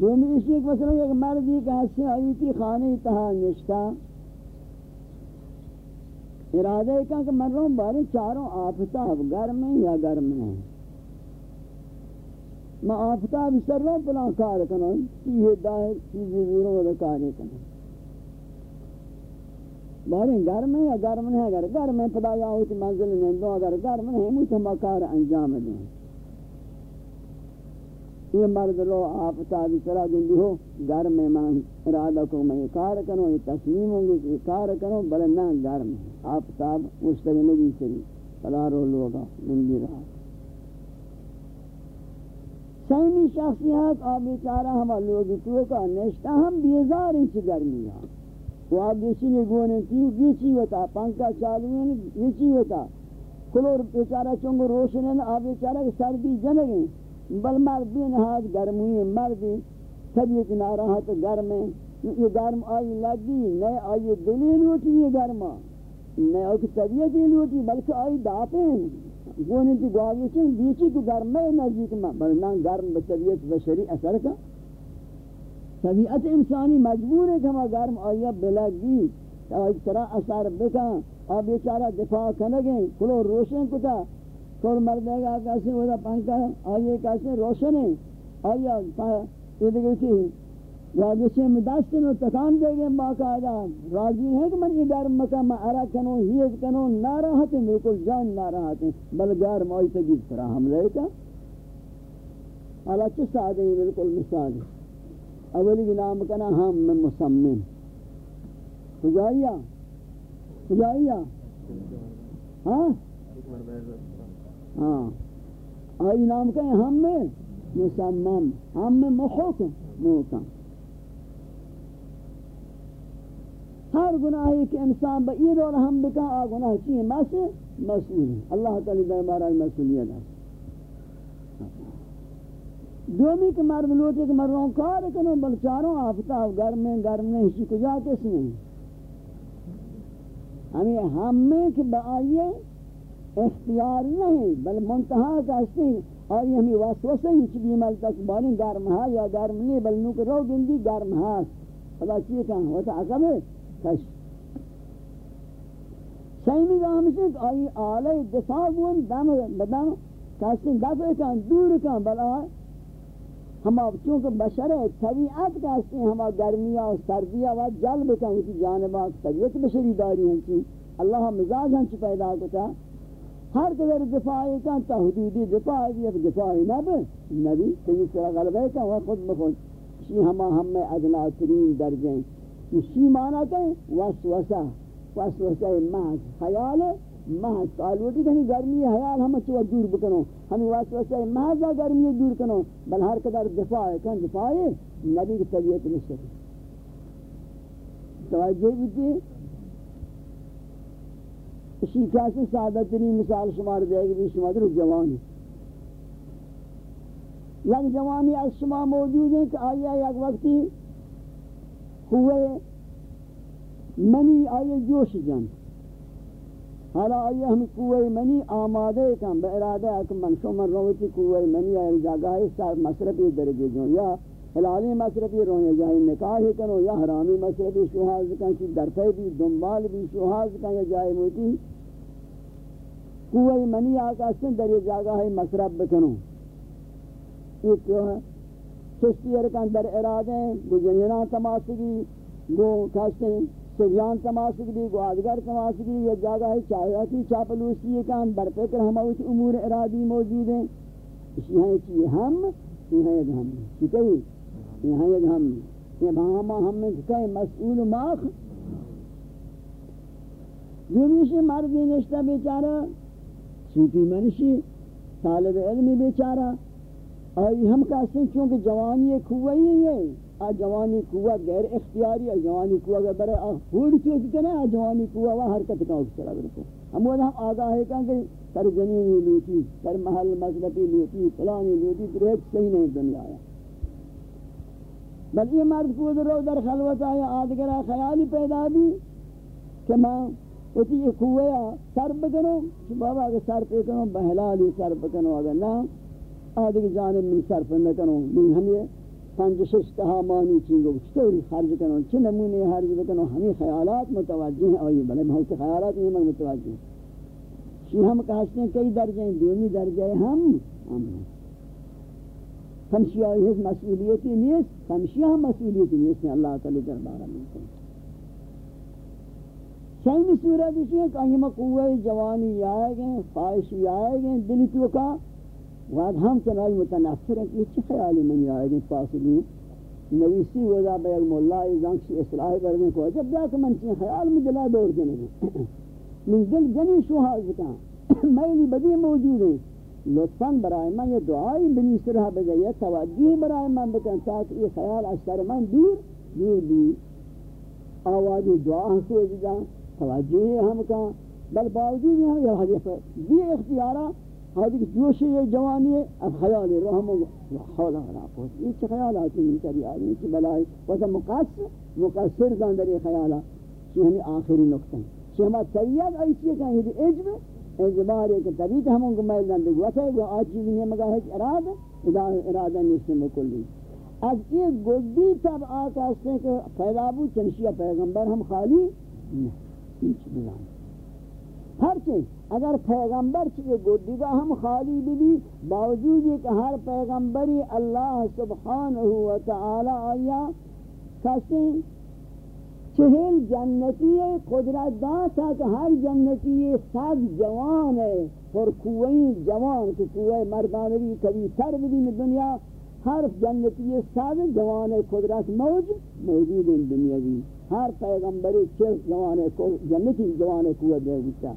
دومی اسی ایک مسئلہ ایک مردی کہ حسن آئی تھی خانے تہا نشتا ارادہ ہے کہ من رہوں بارے چاروں آفتاب گرم ہیں یا گرم ہیں؟ میں آفتاب سر رہوں پلا کار کنوں چیئے دائر چیزی زوروں والا کارے کنوں۔ بارے گرم ہیں یا گرم نہیں؟ اگر گرم ہیں پدا یا ہوتی منزل نہیں دو، اگر گرم نہیں، مجھے ہم کار انجام دیں۔ یہ مرد لو آپ تابی سرا گندی ہو، گھر میں میں ارادہ کو میں کار کروں، یہ تسلیم ہوں گے کہ کار کروں، بلے نہ گھر میں۔ آپ تاب مشتگ نبی سری فلا رو لوگا گندی رہا۔ سیمی شخصیات آپ بیچارہ ہما لوگی تو کا نشتہ، ہم بیزار انچ گرمی ہاں وہ آپ بیچی نے گونے تیو بیچی ہوتا پنکا چالوین بیچی ہوتا۔ کلور بیچارہ چونگو روشن ہے آپ بیچارہ سردی جنگیں بل مرد بھی نہاد گرمی مردی طبیعت ناراحت گرم یہ گرم آئی لگی، نئے آئی دلی لوٹی یہ گرما نئے آئی طبیعت لوٹی بلکہ آئی داپیں گونی تی گواہی چن بیچی کو گرم ہے، نزدیک میں۔ بلنا گرم بطبیعت بشری اثر کا۔ طبیعت انسانی مجبور ہے کہ ہما گرم آئی بلگی۔ آئی طرح اثر بکا آب بیچارہ دفاع کنگیں کلو روشن کتا۔ کل مردے گا کیسے وہ پنکھا آئیے کیسے روشن ہے۔ آئیے یہ دیکھیں تھی جی، راجشی میں دست نو تکان دے گئے باقاعدہ راجی ہے کہ من یہ مکہ، میں ارا کنو ہیز کنو نہ راحت ہیں، بالکل جان نہ راحت ہیں۔ بل گرم آئی تجیز کرا حملے کا حالا چس سادے ہیں، بالکل مثال اولی نام کنا ہم میں مسمم خجائیہ خجائیہ ہاں؟ ہاں۔ آئی نام کہیں ہم میں؟ مسمم ہم میں محکم محکم ہر گناہی کہ انسان با یہ دور ہم بکا، آ گناہ چیئے مسئل مسئول ہے اللہ تعالی دربارہ مسئولیت ہے۔ دومی کے مرد لوٹے کہ مردوں کار کنو بل چاروں آفتاب گرم میں گرم میں ہشی کجا کس میں ہمیں ہم میں کہ بآئیے اختیار نہیں، بل منتہا کا ہستی اور یہ ہمیں واسوسہ ہی چلی مل تک بانی گرم ہا یا گرم نہیں، بل نوک رو گندی گرم ہا۔ خدا چیئے کہاں ہوتا عقب ہے کش سیمی کا ہمشہ کہ آئی آلہ دفاع گون دم، بدم کہتے دفع کہاں دور کہاں بلا ہم اب چونکہ بشر ہے، طبیعت کہتے ہیں ہما گرمیہ و سردیہ و جلب کہاں اسی جانبات طبیعت بشری داری ہیں چی۔ اللہ مزاج ہم چی پیدا کرتا ہر قدر دفاعی کا تا حدودی دفاعی بھی ایک دفاعی نہ بے نبی تیجی سرا غلبہ کا وہ خود بخود شی ہما ہم میں ادنا ترین درجیں شی معنی کہ وسوسہ وسوسہ محض خیال محض سالوٹی کنی گرمی حیال ہم چوہ دور بکنو۔ ہمیں واسطہ واسطہ محض گرمی دور کنو، بل ہر قدر دفاع ہے، کن دفاع نبی کی طبیعت نشتر توجہ بیتی اسی کیسے سعادت ترین مثال شمار دے گی شما در جوانی. یک جوانی از شما موجود ہے کہ آیا یک وقتی ہوئے منی آئے جوش جن. حالا آئے ہم قوی منی آمادے کم بے ارادہ اکم من شو من رویتی قوی منی آئے جاگاہی سار مصرفی درجے جو یا حلالی مصرفی رونے جائے نکاح کنو یا حرامی مصرفی شوحاز کن، کی درپے بھی دنبال بھی شوحاز کن، یا جائے موتی قوی منی آکا سن در یہ جاگہ جاگاہی مصرف بکنو. یہ کیوں ہے چستی ارکان در ارادے گو جنینان تماسگی گو کہتے ہیں سجان تماسک دی گوادگر تماسک یہ جگہ ہے چاہیاتی چاپلوسی کان برپکر ہم اوچ امور ارادی موجود ہیں. اس یہاں چیئے ہم یہاں ایک ہم. چکئی یہاں ایک ہم. یہ بہاما ہم میں چکئی مسئول ماخ. جو یونیشی مردی نشتہ بیچارہ سوٹی منشی، طالب علمی بیچارہ۔ آئی ہم کہتے ہیں چونکہ جوانی ایک ہوئی ہے۔ آ جوانی قوہ غیر اختیاری ہے جوانی قوہ کا برے ہوڑ چوک کنے، آ جوانی قوہ وہ حرکت کا اس طرح برکو ہم وہ ہم آگاہ ہے کہ سر جنینی لوٹی، سر محل مذہبی لوٹی، فلانی لوٹی، تو ایک صحیح نہیں دنیا آیا۔ بل یہ مرد کو در در خلوت آیا آدگرہ خیالی پیدا بھی کہ میں اسی یہ قوہ سر بکنو بابا اگر سر پہ کنو، بہلالی سر بکنو، اگر نا آدھگر جانب من سر پہ نکنو من ہمیں پنج شش تہا مانی چیزوں چطوری خرج کنو چھ نمونے خرج بکنو، ہمیں خیالات متوجہ ہیں اور یہ بلے، بہت سے خیالات نہیں مگر متوجہ ہیں۔ شی ہم کہتے ہیں، کئی درجے ہیں دیونی درجے ہیں، ہم ہم ہیں۔ ہمشی آئی ہے مسئولیتی نیست ہمشی ہم مسئولیتی نیست، اللہ تعالی دربارہ ملتے ہیں شہمی صورت اسی ہے کہ انہی قوہ جوانی آئے گئے خواہشی آئے گئے دلی تو کا واد ہم چنائی متنفر ہیں کہ یہ چی خیالی منی آئے گی فاصلی نویسی وضع بیگ مولا ایزان کسی اصلاح کرنے کو، جب بیا کہ من چی خیال میں دلا دور جنے گے من دل جنی شوہا ذکا میلی بدی موجود ہیں۔ لطفاً برائے من یہ دعائی بنی سرہ بجائے توجہ برائے من بکن تاکہ یہ خیال اشتر من دور دور دور آوازی دعا ہنسو جا توجہ ہم کا بل باوجود یہ ہم یہ حدیث بھی اختیارہ حاضر جوش یہ جوانی ہے، اب خیال رحم و حول ولا قوت یہ چھ خیالات ہیں کری آدمی کی بلائی۔ وہ مقصر مقصر دان در خیالات یہ ہمیں آخری نقطہ ہے کہ ہم طبیعت ایسی ہے کہ یہ عجب اعتبار ہے کہ طبیعت ہم ان کو میل دان دے واسے وہ آج چیز نہیں مگا ہے ارادہ ارادہ نہیں سے مکلی از یہ گدی تب آتا ہے کہ پیدا بو چنشیہ پیغمبر ہم خالی نہیں۔ ہیچ بلان ہر چیز اگر پیغمبر چیئے گودیگا ہم خالی بھی باوجود یہ کہ ہر پیغمبری اللہ سبحانہ و تعالی آیا، کسی چہل جنتی قدرت داتا کہ ہر جنتی سب جوان ہے اور کوئی جوان کہ کوئی مردانوی کبھی سر بھی دنیا ہر جنتی سب جوان قدرت موج موجود ان دنیا بھی ہر پیغمبری چھ جوان جنتی جوان قوت دے گا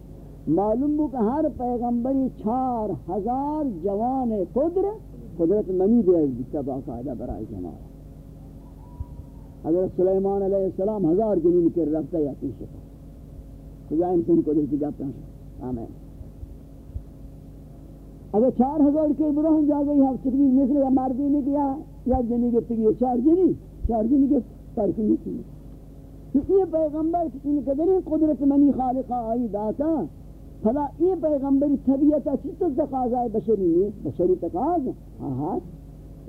معلوم ہو کہ ہر پیغمبری چار ہزار جوان قدرت قدرت منی دے گی باقاعدہ برائے جماعت۔ حضرت سلیمان علیہ السلام ہزار جنین کر رفتا یا پیشے خدا انسان قدرت جاتا ہے۔ آمین۔ اگر چار ہزار کے برہن جا گئی، ہم تقریب مثل یا مردی نے کیا، یا جنی کے پگی چار جنی چار جنی کے فرق نہیں کی تو یہ پیغمبر ان قدر قدرت منی خالقہ آئی داتا۔ فلا یہ پیغمبری طبیعت چیز تو تقاضا ہے، بشری نہیں بشری تقاضا ہاں ہاں۔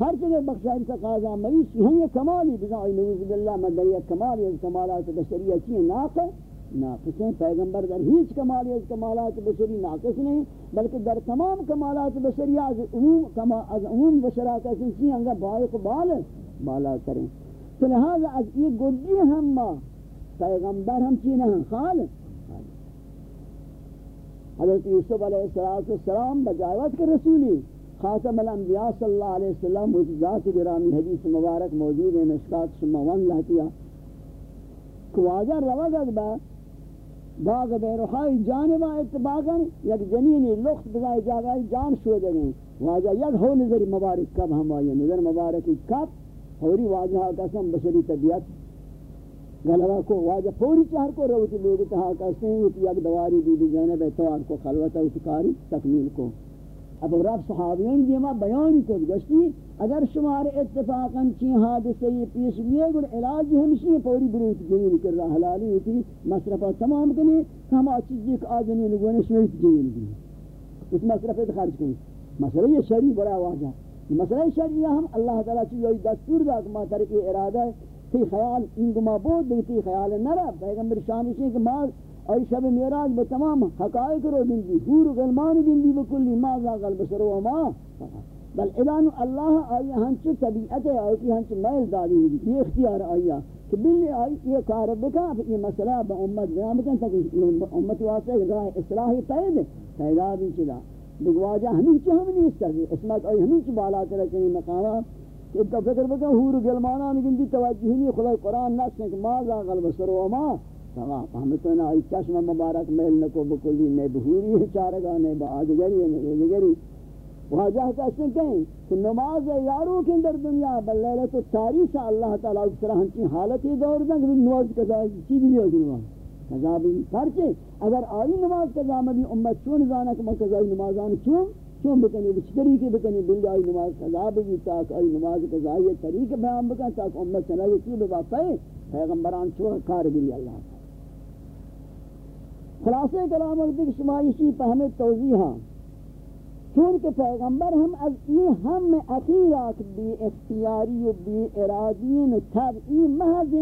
ہر جگہ بخشاری تقاضا، مریض ہم یہ کمالی بزائی نوز باللہ مدریہ کمالی از کمالات بشریہ چیئے ناقص۔ ناقص ہیں پیغمبر در ہیچ کمالی از کمالات بشری ناقص نہیں، بلکہ در تمام کمالات بشریہ از عموم از عموم بشرات ایسی چیئے انگا بائق بال بالا کریں تو لہذا از یہ گدی ہم ما، پیغمبر ہم چیئے نہیں خالق۔ حضرت یوسف علیہ السلام بجائیوت کے رسولی، خاتم الانبیاء صلی اللہ علیہ وسلم مجزات گرامی حدیث مبارک موجود ہے، مشکات شما ون لہتیا۔ کواجہ روگت با باغ بیروحای جانبا اتباقا یک جنینی لخت بزای جاگای جان شو دیں واجہ یک ہو نظر مبارک کب ہم آئیے نظر مبارکی کب. پوری واجہ قسم بشری طبیعت. غلبہ کو واجہ پوری چہر کو روتی لوگ تہا قسم ہوتی یک دواری بی بی زینب اتوار کو خلوت اتکاری تکمیل کو. اب رب صحابیان دیما بیانی کو گشتی اگر شمار اتفاقا چی حادثے یہ پیش لیے گل علاج ہمشی پوری بریت جنین کر رہا حلالی ہوتی، مصرفہ تمام کنی ہم چیز ایک آجنی لگونے شویت جنین دی اس مصرفہ خرچ کنی. مسئلہ یہ شریع بڑا واضح مسئلہ شریع ہم اللہ تعالیٰ چیز یہ دستور دا کہ ما ترکی ارادہ ہے، تی خیال ان گما بود دیتی خیال نرہ پیغمبر شامی چیز کہ ما ای شب میراج به تمام حقائق رو گندی حور و غلمان گندی بکلی، ما ذا قلب سر و ما. بل ادانو اللہ آئی ہنچو طبیعت ہے آئی کی ہنچو میل دادی ہوئی، یہ اختیار آئی کہ بلی آئی، یہ کار بکا یہ مسئلہ با امت بیان بکن تاکہ امت واسطے راہ اصلاحی پید پیدا بھی چلا۔ بگواجہ ہمیں چو ہم نہیں سکتے اسمت آئی ہمیں چو بالا کرے چنی مقامات کہ اتنا فکر بکن حور و غلمانان گندی توجہ نہیں خدا قرآن نفس ہے کہ ما ذا قلب سر و ما۔ سوا فهمتنا ای چشم مبارک میل نکو بکلی نے بہوری ہے چارگاہ نے بآدگری ہے نگری۔ واجہ کہتے ہیں کہ نماز یارو کے اندر دنیا بل لیلت و تاریخ اللہ تعالیٰ اس طرح ہنچی حالت ہی دور دیں کہ نماز قضا چیز بھی ہو نماز۔ قضا بھی پرچے اگر آئی نماز قضا میں بھی امت چون زانا کہ میں قضای نمازان چون چون بکنی بچ طریقے بکنی بل آئی نماز قضا بھی تاک آئی نماز قضا یہ طریق بیان بکن تاک امت چنہ یہ چیز بابا پیغمبران چون کار گری اللہ تعالیٰ۔ خلاصے کلام اگر شمایشی پہمت توضیحا چونکہ پیغمبر ہم از یہ ہم اخیرات بی اختیاری و بی ارادین و تبعی محض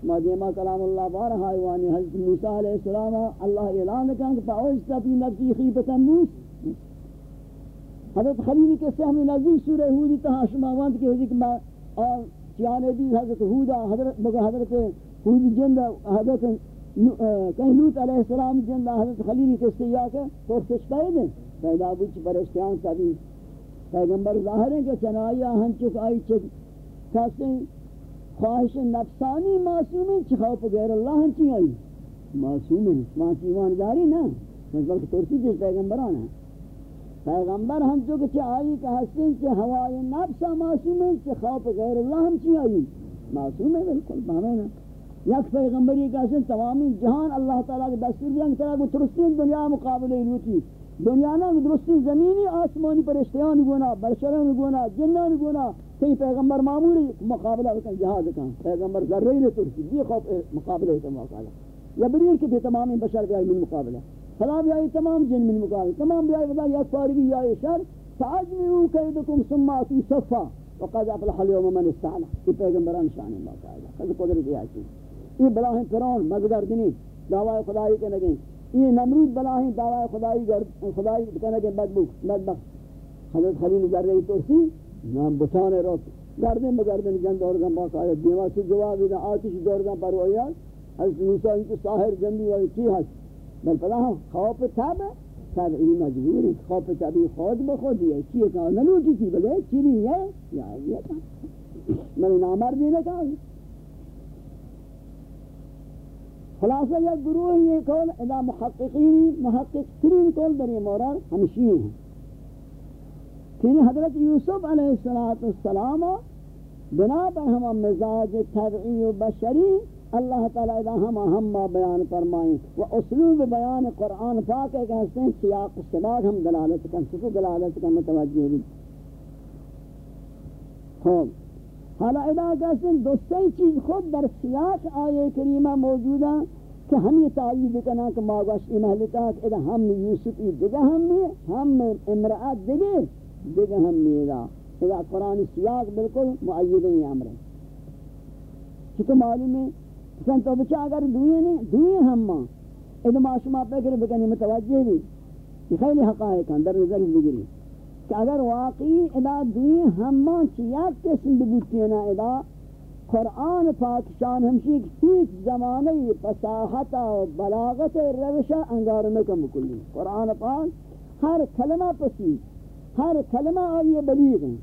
شما دیما کلام اللہ بارہ حیوانی حضرت موسیٰ علیہ السلام اللہ اعلان کہا کہ فاوجتا فی نفسی خیبتا موس حضرت خلیلی کے سہم نزدیک سورہ حودی تہا شما وانت کے حضرت میں چیانے دی حضرت حودا حضرت مگر حضرت حودی جند حضرت کہیں لوت علیہ السلام جن حضرت خلیلی کے سیاہ کے تو سچ دیں پیدا بچ پرشتیان تبھی پیغمبر ظاہر ہیں کہ چنائیہ ہنچک آئی چک کہتے خواہش نفسانی معصوم ہیں چخوف غیر اللہ ہنچی آئی؟ معصوم ہیں معصوم مانچی ایمانداری نا بلکہ ترسی جس پیغمبران ہیں۔ پیغمبر ہم جو کہ آئی کہ ہستیں کہ ہوای نفس معصوم ہیں چخوف غیر اللہ ہنچی آئی؟ معصوم ہے بالکل بہمیں نا یک پیغمبری کا سن تمامی جہان اللہ تعالیٰ کے دستور دیا کہ طرح دنیا مقابلے لوٹی۔ دنیا نا درستی زمینی، آسمانی پرشتیان گونا، برشران گونا، جنان گونا، تی پیغمبر معمولی مقابلہ کن، جہاد کن، پیغمبر ذرہی نے ترسی یہ خوف مقابلہ ہے مقابلہ۔ یبریر کی بھی تمامی بشر بھی من مقابلہ۔ فلا بھی تمام جن من مقابلہ، تمام بھی آئی ودا یک فارغی یا شر فاجمعوا کیدکم ثم اتوا صفا، وقد افلح اليوم من استعلى یہ پیغمبران شان اللہ تعالی قد قدرت ہے یہ بلاہیں فرعون مزگر دنی، دعوی خدای کے لگیں یہ نمرود بلاہیں دعوی خدای خدای کے لگیں بدبخ بدبخ حضرت خلیل گر رہی تو نام بسان روت گردن بگردن جند اور گم باقا آیت دیما سے جواب دا آتش دور گم پر ہویا حضرت موسیٰ ان کو ساہر جنبی ہوئی کی حس بل پلا ہم خوف تب تب این مجبور ہے خوف تبی خود بخود ہے چیئے کہا نلو چی بلے چی بھی ہے یا یہ کہا میں نامر دینے کہا خلاصہ یا گروہ یہ کول ادا محققین محقق ترین کول در یہ مورد ہمشی ہیں۔ کہ حضرت یوسف علیہ السلام بنا پر ہم مزاج طبعی و بشری، اللہ تعالی ادا ہم ہم بیان فرمائیں۔ و اسلوب بیان قرآن پاک ہے کہ ہستے ہیں سیاق سباق ہم دلالت کن سکو دلالت کن متوجہ بھی خوب حالا ادا کہتے ہیں دوستی چیز خود در سیاق آئے کریمہ موجودہ کہ ہم یہ تعیید کنا کہ ماغوش ای محلتا کہ ادا ہم یوسف ای دگا ہم میں ہم امرأت دگے دگا ہم میرا ادا قرآن سیاق بالکل معید ہے امر. چکہ معلوم ہے سن تو بچہ اگر دوئے نہیں دوئے ہم ماں ادا معاشمہ پہ کرے بکنی متوجہ بھی یہ خیلی حقائق ہیں در نظر بگری کہ اگر واقعی ادا دوئی ہمان چیات قسم بگوتی نا ادا، قرآن پاک شان ہمشی ایک زمانے فصاحت و بلاغت روشہ انگار میں کم کلی۔ قرآن پاک ہر کلمہ پسی ہر کلمہ آئیے بلیغ ہیں۔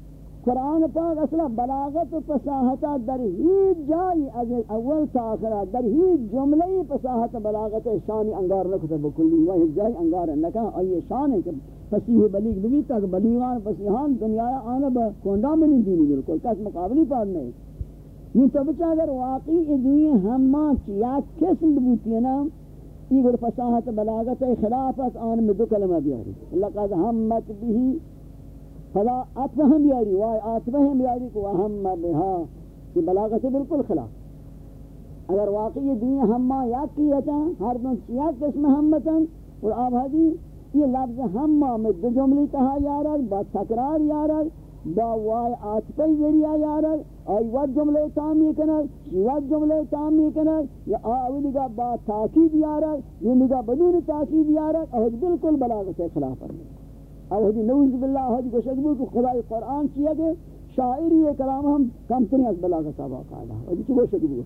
قرآن پاک اصلا بلاغت و فصاحت در ہیچ جائی از اول تا آخرہ در ہیچ جملے فصاحت بلاغت شانی انگار نکتا بکلی وہ ہیچ جائی انگار نکا آئیے شان ہے کہ فصیح بلیغ بھی تک بلیغان، فصیحان دنیا آنا با کونڈا میں نہیں دینی بالکل کس مقابلی پاک نہیں یہ تو بچہ اگر واقعی دوئی ہمان چیا قسم بوتی ہے نا یہ گر فصاحت بلاغت خلافت آن میں دو کلمہ بیاری لقد ہمت بھی فلا عطف ہم بیاری وائی عطف ہم بیاری کو اہم بہا یہ بلاغت بالکل خلاف۔ اگر واقعی دین ہمہ یاد کیتا ہر دن چیا قسم ہمتا اور آپ حدی، یہ لفظ ہمہ میں دو جملی تہا یارد با تکرار یارد با وائی عطفی ذریعہ یارد آئی ود جملے تامی کنر، ود جملے تامی کنر، یا آولی گا با تاکید یارد یہ نگا بدون تاکید یارد اور بالکل بلاغت خلاف ہے اور حدی نوز باللہ حدی کو شکبو کہ خدای قرآن کیا کہ شاعری یہ کلام ہم کم تنی از بلاغت آبا قائدہ حدی چکو شکبو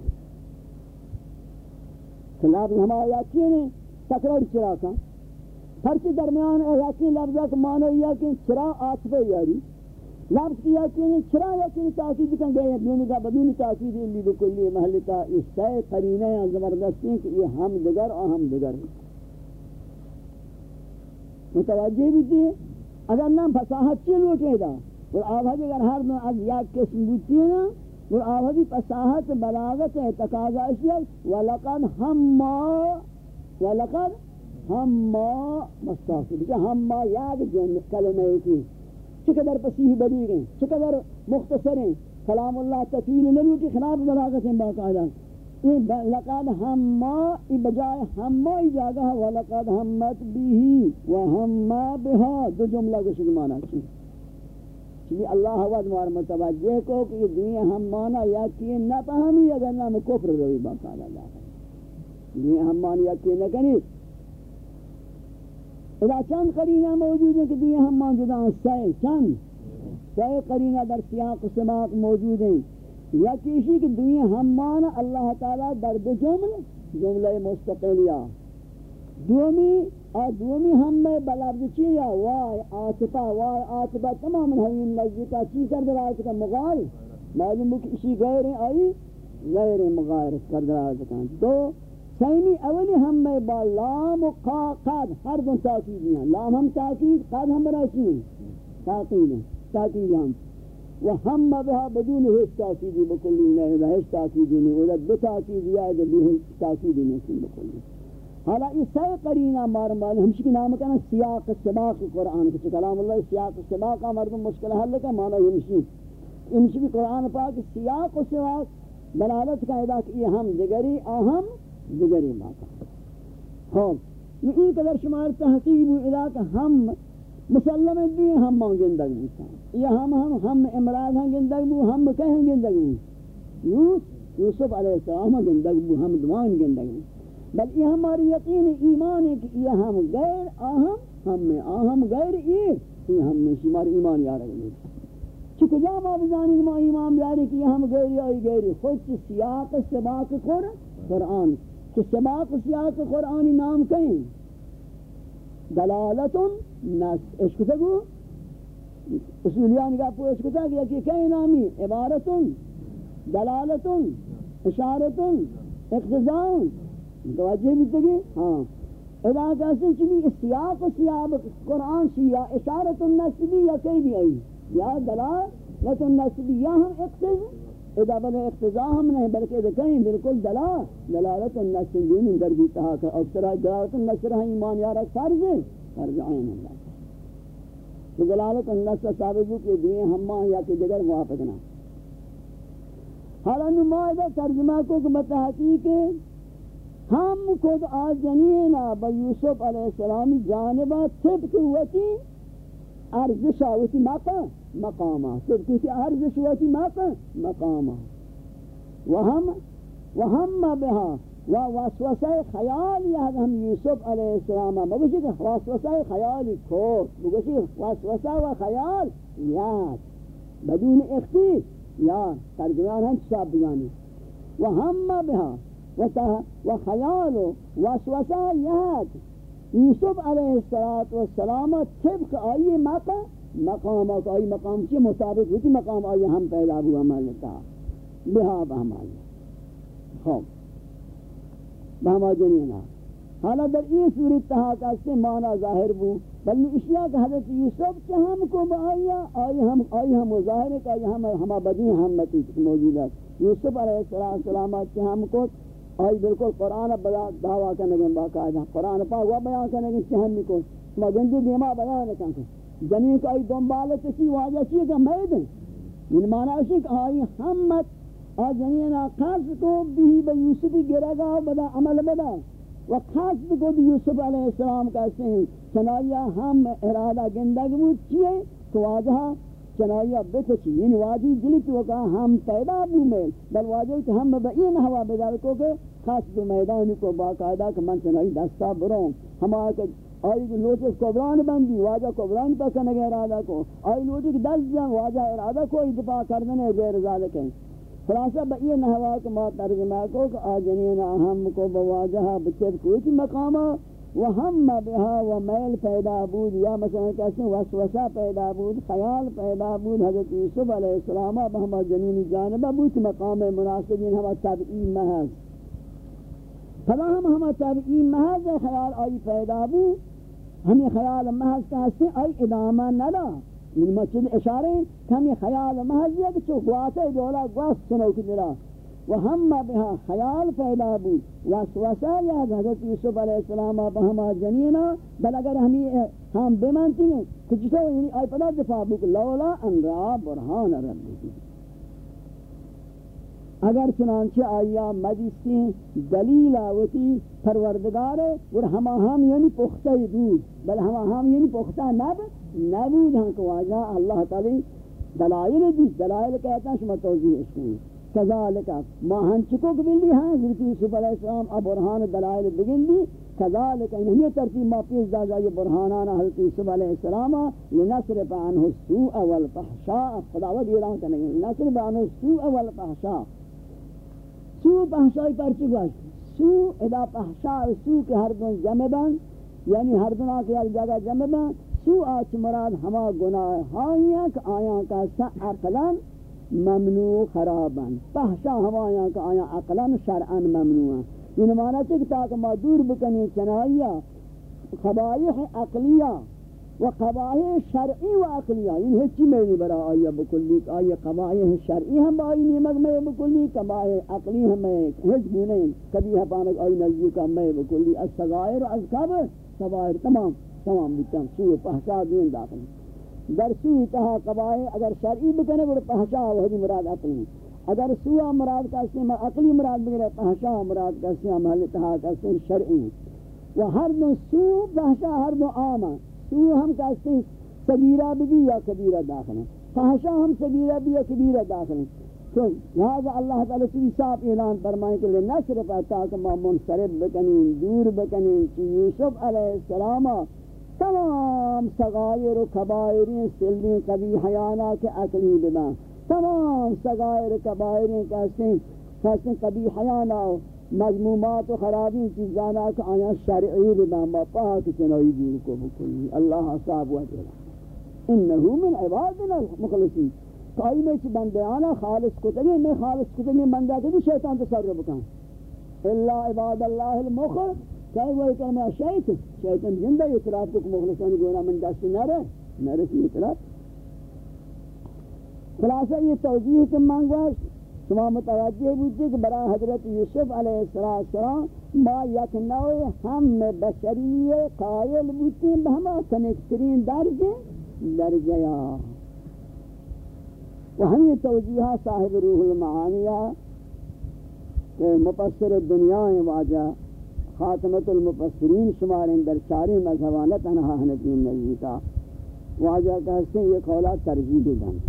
خلاف ہم آیات کیے نے؟ تکرار چرا کا۔ پرچی درمیان آیاتی لفظہ کا معنی یہ کہ چرا آتفہ یاری۔ لفظ کیا کہ یعنی چرا یا کہ تاکید کن گئے ہیں دونوں کا بدون تاکید لی بکلی محلتا اس سے قرینہ زبردستی کہ یہ ہم دگر اور ہم دگر ہیں۔ متوجہ بھی تھی؟ اگر نام فصاحت چی لوٹے دا اور آوازی اگر ہر میں از یک قسم بوتی ہے نا، اور آوازی فصاحت بلاغت ہے، تقاضا اشیاء وَلَقَدْ ہَمَّا وَلَقَدْ ہَمَّا مستاقی بکہ ہمّا یاد جن کلمہ کی چقدر پسیح بلیغ ہیں، چقدر مختصر ہیں۔ کلام اللہ تفیل نبی کی خلاف بلاغت ہیں، باقاعدہ۔ لقد ہما ای بجائے ہما ای جاگہ ہے، ولقد ہمت بیہی و ہما بہا۔ دو جملہ کو شکل چاہیے چلی اللہ حواد مار متوجہ کو کہ یہ دنیا ہم مانا یا کیے نہ پہمی اگر نام کفر روی باقا اللہ۔ دنیا ہم مانا یا کیے نہ کنی۔ اذا چند قرینہ موجود ہیں کہ دنیا ہم مان جدا ہیں؟ سائے چند۔ سائے قرینہ در سیاق سماق موجود ہیں۔ یا کسی کی دنیا ہم مانا اللہ تعالیٰ در دو جمل جملہ مستقلیہ۔ دومی اور دومی ہم میں بلابد چیا وای آتفا وای آتفا تمام حوین لجیتا چی کر در آیت کا مغار معلوم کہ اسی غیر آئی، غیر مغار کر در آیت دو سیمی اولی ہم میں با لام و قا قد ہر دن تاکید ہیں لام ہم تاکید قد ہم براشی ہیں۔ تاکید ہیں، تاکید ہم۔ و وهم بها بدون هیچ تاکیدی بکلی نہیں ہے هیچ تاکیدی نہیں ہے دو تاکیدی ہے جو ہیچ تاکیدی نہیں بکلی۔ حالا یہ سی قرینہ مار مال ہمشی کی نام کہنا سیاق سباق قرآن، کچھ کلام اللہ سیاق سباق مردم مشکل حل کا معنی ہمشی ہمشی بھی قرآن پاک سیاق و سباق دلالت کا ادا کہ یہ ہم دگری آہم دگری ماتا۔ ہاں یہ این قدر شمار تحقیب ادا کہ ہم مسلم دی ہم مانگندگ بوتا یہ ہم ہم ہم امراض ہاں ہم گندگ بو، ہم کہیں گندگ بو یوسف علیہ السلام ہاں گندگ بو، ہم دوان گندگ بو بل یہ ہماری یقین، ایمان ہے کہ یہ ہم غیر اہم ہم میں اہم غیر یہ یہ ہم میں شمار ایمان یار ہے چکو جا ما بزانی ما ایمان بیاری کہ ہم غیر یا غیر خود سیاق سباق قرآن کہ سباق سیاق قرآنی نام کہیں؟ دلالت نس اس کو اصولیان کا پوچھ کو تگو کہ کہیں نامی؟ عبارت دلالت اشارت اقتضاء متوجہ بھی تگی ہاں۔ ادا کہتے ہیں چلی سیاق و سیاب قرآن شیعہ اشارت النسبی یا کئی بھی آئی، یا دلالت النسبی، یا ہم اقتض ادا بلے اقتضاء ہم نہیں، بلکہ ادا کہیں بالکل دلال، دلالت النسبی من در بیتا ہے اکترہ دلالت النسبی ہے ایمان یارہ فرض ہے۔ فرض اللہ تو دلالت النسبی ثابت کہ دیئے ہمہ یا کہ جگر موافق نہ۔ حالا نمائدہ ترجمہ کو کہ بتحقیق ہم خود آجنینا با یوسف علیہ السلام جانبا طبق ہوتی ارزشا ہوتی مقام مقاما طبق ہوتی ارزش ہوتی مقام مقاما وہم وہم بها و وسوسه خیالی از هم یوسف علیه السلام. هم بگوشی که وسوسه خیالی کور بگوشی وسوسه و خیال یاد. بدون اختی یا ترجمان هم چشاب بگانی و همه بها. و خیال و وسوسه یاد. یوسف علیه السلام طبق آئی مقام مقامات. آئی مقام کے مطابق بودی مقام آئی هم پیدا بود ہوا مالتا بہا بہا مالتا خب. بہما جنینا حالا در این صورت تہا کسے مانا ظاہر بو، بلنی اشیاء کہ حضرت یوسف کے ہم کو بآیا آئی ہم آئی ہم ظاہر ہے کہ آئی ہم ہما بدی ہمتی موجود ہے یوسف علیہ السلام کے ہم کو آئی بالکل قرآن دعویٰ کرنے گے باقاعدہ قرآن پاک وہ بیان کرنے گے کہ ہم کو۔ ما گنجی دیما بیان کرنے گئے جنین کو آئی دنبال کسی واجہ چیئے کہ مید ہیں یعنی معنی ہے کہ آئی حمد آ جنین آقاس کو بھی با یوسفی گرہ گا بدا عمل بدا و خاص کو بھی یوسف علیہ السلام کہتے ہیں چنائیہ ہم ارادہ گندگ بود چیئے تو واجہ چنائیہ بکچی یعنی واجی جلت وکا ہم پیدا بو میں بل واجہ کہ ہم بئین ہوا بیدار کو کہ خاص دو میدانی کو باقاعدہ کہ من چنائی دستا بروں ہم آئے آئی کہ لوٹس کبران بندی واجہ کبران پا کنگے ارادہ کو آئی لوٹس دس جان واجہ ارادہ کو ادفاع کردنے غیر ذالک ہیں خلاصہ بئی نحوا کہ ما ترجمہ کو کہ آجنین اہم کو بواجہ بچر کوئی مقامہ وہم بها ومیل پیدا بود یا مثلا کہتے ہیں وسوسہ پیدا بود، خیال پیدا بود، حضرت یوسف علیہ السلام بہما جنینی جانبہ بود مقام مناسب مناسبین ہما تبعی محض. فلا ہم ہما تابعین محض خیال آئی پیدا بو ہمیں خیال محض کہتے ہیں، آئی ادامہ ندا. من مچد اشارے ہمیں خیال محض یہ کہ چو گواتے دولا گواست سنو کی دلا وہم بها خیال پیدا بو وسوسہ یا حضرت یوسف علیہ السلام بہما جنینا، بل اگر ہمیں ہم بمانتی ہیں کچھ تو یعنی آئی پدا دفاع بو کہ لولا ان را برحان ربی اگر چنانچہ آیا مجلسی دلیل آوتی پروردگار اور ہما ہم یعنی پختہ دود بل ہما ہم یعنی پختہ نب نبود ہم کو آجا اللہ تعالی دلائل دی، دلائل کہتا ہے، شما توضیح اس کو۔ کذالکا ما ہن چکو قبل دی ہاں حضرت یوسف علیہ السلام اب برہان دلائل بگن دی۔ کذالکا انہی یعنی ترتیب ما پیش دا جائے برہانانا حضرت یوسف علیہ السلام لنصرف عنہ السوء والفحشاء۔ خداوت ایران کرنے لنصرف عنہ السوء والفحشاء۔ سو پہشائی پر چی گوش سو ادا پہشائی سو کے ہر دن جمع بن یعنی ہر دن آکے ایک جگہ جمع بن۔ سو آچ مراد ہما گناہ ہائیاں کہ آیاں کا سا عقلا ممنوع خرابا؟ پہشا ہما آیاں کہ آیاں عقلا شرعا ممنوعا۔ یعنی مانا چکتا کہ ما دور بکنی چنائیہ خبائح عقلیہ و قبائح شرعی و عقلیہ یہ یعنی ہچی میں نہیں برا آیا بکلی آیا قبائح شرعی ہم آئی نیمک میں بکلی قبائح عقلی ہم میں ہچ بونے کبھی ہپانک آئی نزدیک ہم میں بکلی از سغائر از قبر سغائر تمام۔ تمام بکن سوء پہشا دین داخل۔ در سوء کہا قبائح اگر شرعی بکنے بڑا پہشا وہی مراد عقلی۔ اگر سوء مراد کا استعمال عقلی مراد بگرے پہشا مراد کا استعمال تہا کا استعمال شرعی۔ و ہر دو سوء پہشا ہر دو آمن تو ہم کہتے ہیں صغیرہ بھی یا کبیرہ داخل ہیں۔ فحشا ہم صغیرہ بھی یا کبیرہ داخل ہیں۔ تو لہذا اللہ تعالیٰ سے صاحب اعلان فرمائے کہ لیے نہ صرف اتاک ما منصرف بکنین، دور بکنین کہ یوسف علیہ السلام تمام سغائر و کبائرین سلین قبی حیانہ کے اکلی بنا. تمام سغائر و کبائرین کہتے ہیں قبی حیانہ مضمومات و خرابی چیزانا کہ آیا شرعی بدام با پاک چنائی دور کو بکلی اللہ صاحب و جلال. انہو من عبادنا المخلصی کائی میں چی بندے آنا خالص کتنی، میں خالص کتنی بندہ کتنی شیطان تصرف کن. اللہ عباد اللہ المخل کہا وہ کہ میں شیطان شیطان جندہ اطراف کو مخلصانی گونا من دست نہ رہے نہ رسی اطراف خلاصہ یہ توجیہ کہ مانگوا شما متوجہ بودی کہ برای حضرت یوسف علیہ السلام ما یک نوع ہم بشری قائل بودی بہما کنکترین درجے درجیا و ہمیں توجیہ صاحب روح المعانیہ کہ مپسر دنیا ہیں واجہ خاتمت المفسرین شمار در چاری مذہبانت انہا حنفی نزیتا. واجہ کہتے ہیں یہ قولات ترجیح دن.